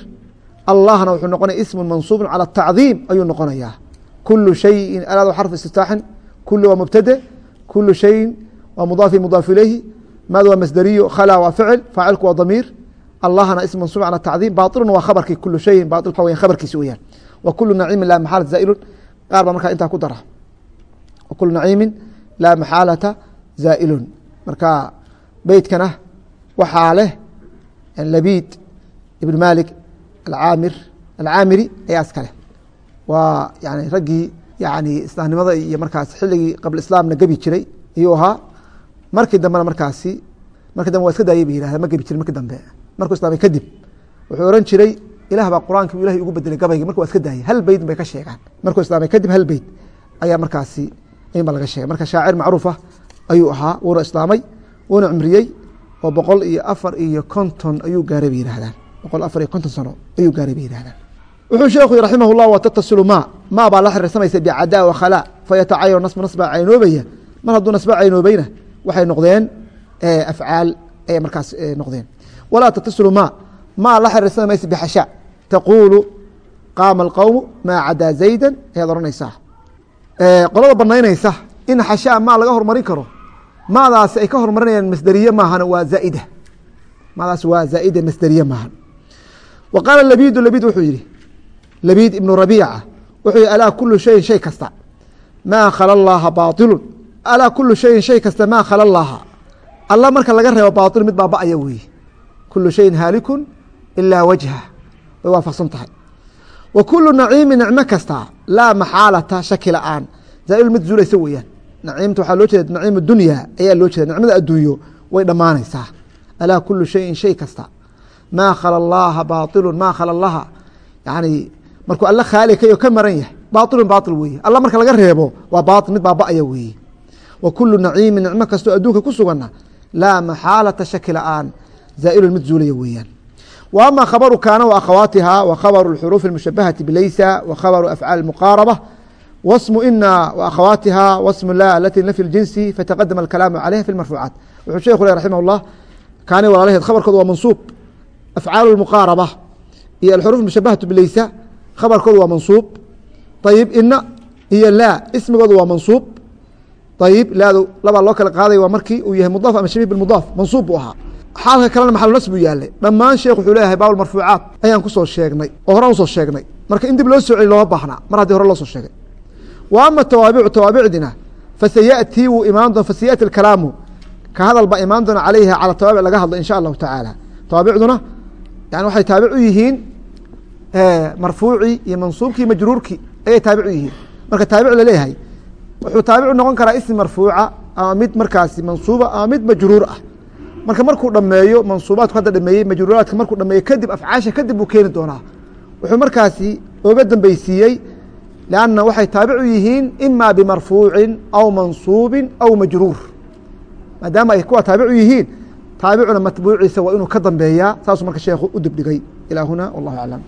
Allahna wuxuu noqonaya ismun mansuubun cala tacdiim ayuu noqonayaa. Kulu shayin alaad xarfu istitaaxin kuli waa mubtade kulu shayin waa mudaafin mudaafu ileyhi maada waa masderiyo khalaa waa ficil faacilku waa damiir. Allahna ism mansuub cala tacdiim baailuna waa khabarkii. Kulu shayin baail waxa weyaan weyaan wa kulu naciimin laa maxaala zaa'ilun qaar baa markaa intaa ku dara wa kulu naciimin laa maxaalata zaa'ilun. Marka beytkana waxaa leh labiid ibn malik acaamir alcaamiri ayaa iska leh. Waa yani raggii yani islaamnimada iyo markaas xilligii qabl islaamna gebi jiray ayuu ahaa. Markii dambena markaasi markii dambe waa iska daayay ba yihahda ma gebi jirin markii dambe. Markuu islaamay kadib wuxuu ohan jiray ilah baa qur'aanki ilahay ugu bedelay gabaygi marka waa iska daayay. Hal beyt bay ka sheegaan. Markuu islaamay kadib hal beyt ayaa markaasi in ba laga sheegay. Marka shaacir macruuf ah ayuu ahaa wuuna islaamay wuuna cumriyey oo boqol iyo afar iyo konton ayuu gaaray bay yihahdaan boqol afar iyo konton sano ayuu gaaray bay yihahdaan wuxuu sheekhu raximah اllah watatasilu ma. Ma baa la xiriirsamaysa bicada wakhalaa fayatacayan nasb nasbaa caynoobaya. Mar hadduu nasba caynoobayna waxay noqdeen afcaal ayay markaas noqdeen. Walaa tatasilu ma. Ma la xiriirsami maysa bxasha taquulu qaama اlqowmu maa cadaa zayda ayaad ohanaysaa qolada banaynaysa in xashaa ma laga hormarin karo maadaasi ay ka hormarinayaan masderiye maahan waa zaaida. Maadaas waa zaaida masderiye maahan wa qaala labidu labid wuxuu yihi labid ibnu rabiica wuxuu yihi alaa kulu shayin shay kasta maa khala llaha baailu alaa kulu shayin shay kasta maa khala llaha alla marka laga reebo baail mid baaba-aya weeye. Kulu shayin haalikun ilaa wajha way waafaqsan tahay. Wa kulu naciimi nicmo kasta laa maxaalata shaki la'aan. Zaail mid zuulaysa weeyaan. Naciimta waxaa loo jeeda naciim dunya ayaa loo jeeda nicmada adduunyo way dhammaanaysaa. Alaa kulu shayin shay kasta. Maa khala llaha baailu maa khala llaha yani markuu alla khaali kayo ka maran yahay baailun baail weeye alla marka laga reebo waa baail mid baaba-aya weeye wa kulu naciimi nicmo kastoo adduunka ku suganna laa maxaalata shaki la'aan. Zaailun mid zuulaya weeyaan w ama khabaru kaana wa akhawaatiha wa khabaru اxuruufi اmushabahati bilaysa wa khabaru afcaal muqaaraba wasmu ina wa akhawaatiha wasmu la alati nafyi اljinsi fataqadama alkalaamu calayha fi marfuucaat wuxuu sheku le raximah اllah kaani walaalaheed khabarkooda waa mansuub afcaal muqaaraba iyo alxuruuf mushabahatu bilaysa khabarkooda waa mansuub ayib ina iyo laa ismigooda waa mansuub ayib laadu labaa loo kala qaaday waa markii uu yahay mudaaf ama shabiih bimudaaf mansuub buu ahaa xaalka kalena maxalunas buu yaalay? Dhammaan sheekh wuxuu leeyahay baab marfuucaat ayaan ku soo sheegnay oo horaan u soo sheegnay. Marka in dib loo soo celi looma baahnaa mar haddii hore loo soo sheegay. Wa ama tawaabicu tawaabicdina fasayatii wuu imaan doon fasayati kalaamu ka hadal baa imaan doona calayha cala tawaabic laga hadlo insha allahu tacaala tawaabicduna yani waxay taabic u yihiin marfuucii iyo mansuubkii majruurkii ayay taabic u yihiin. Marka taabic la leeyahay wuxuu taabicu noqon karaa ism marfuuca ama mid markaasi mansuuba ama mid majruur ah marka markuu dhameeyo mansuubaadku hadda dhameeyey majruuraadka markuu dhameeyo kadib afcaasha kadib buu keeni doonaa. Wuxuu markaasi oga dambeysiiyey lanna waxay taabic u yihiin ima bimarfuucin aw mansuubin aw majruur. Maadaama ay kuwa taabic u yihiin taabicuna matbuuciisa waa inuu ka dambeeyaa saasuu marka sheekhu u dibdhigay ilaa huna wallahu aclam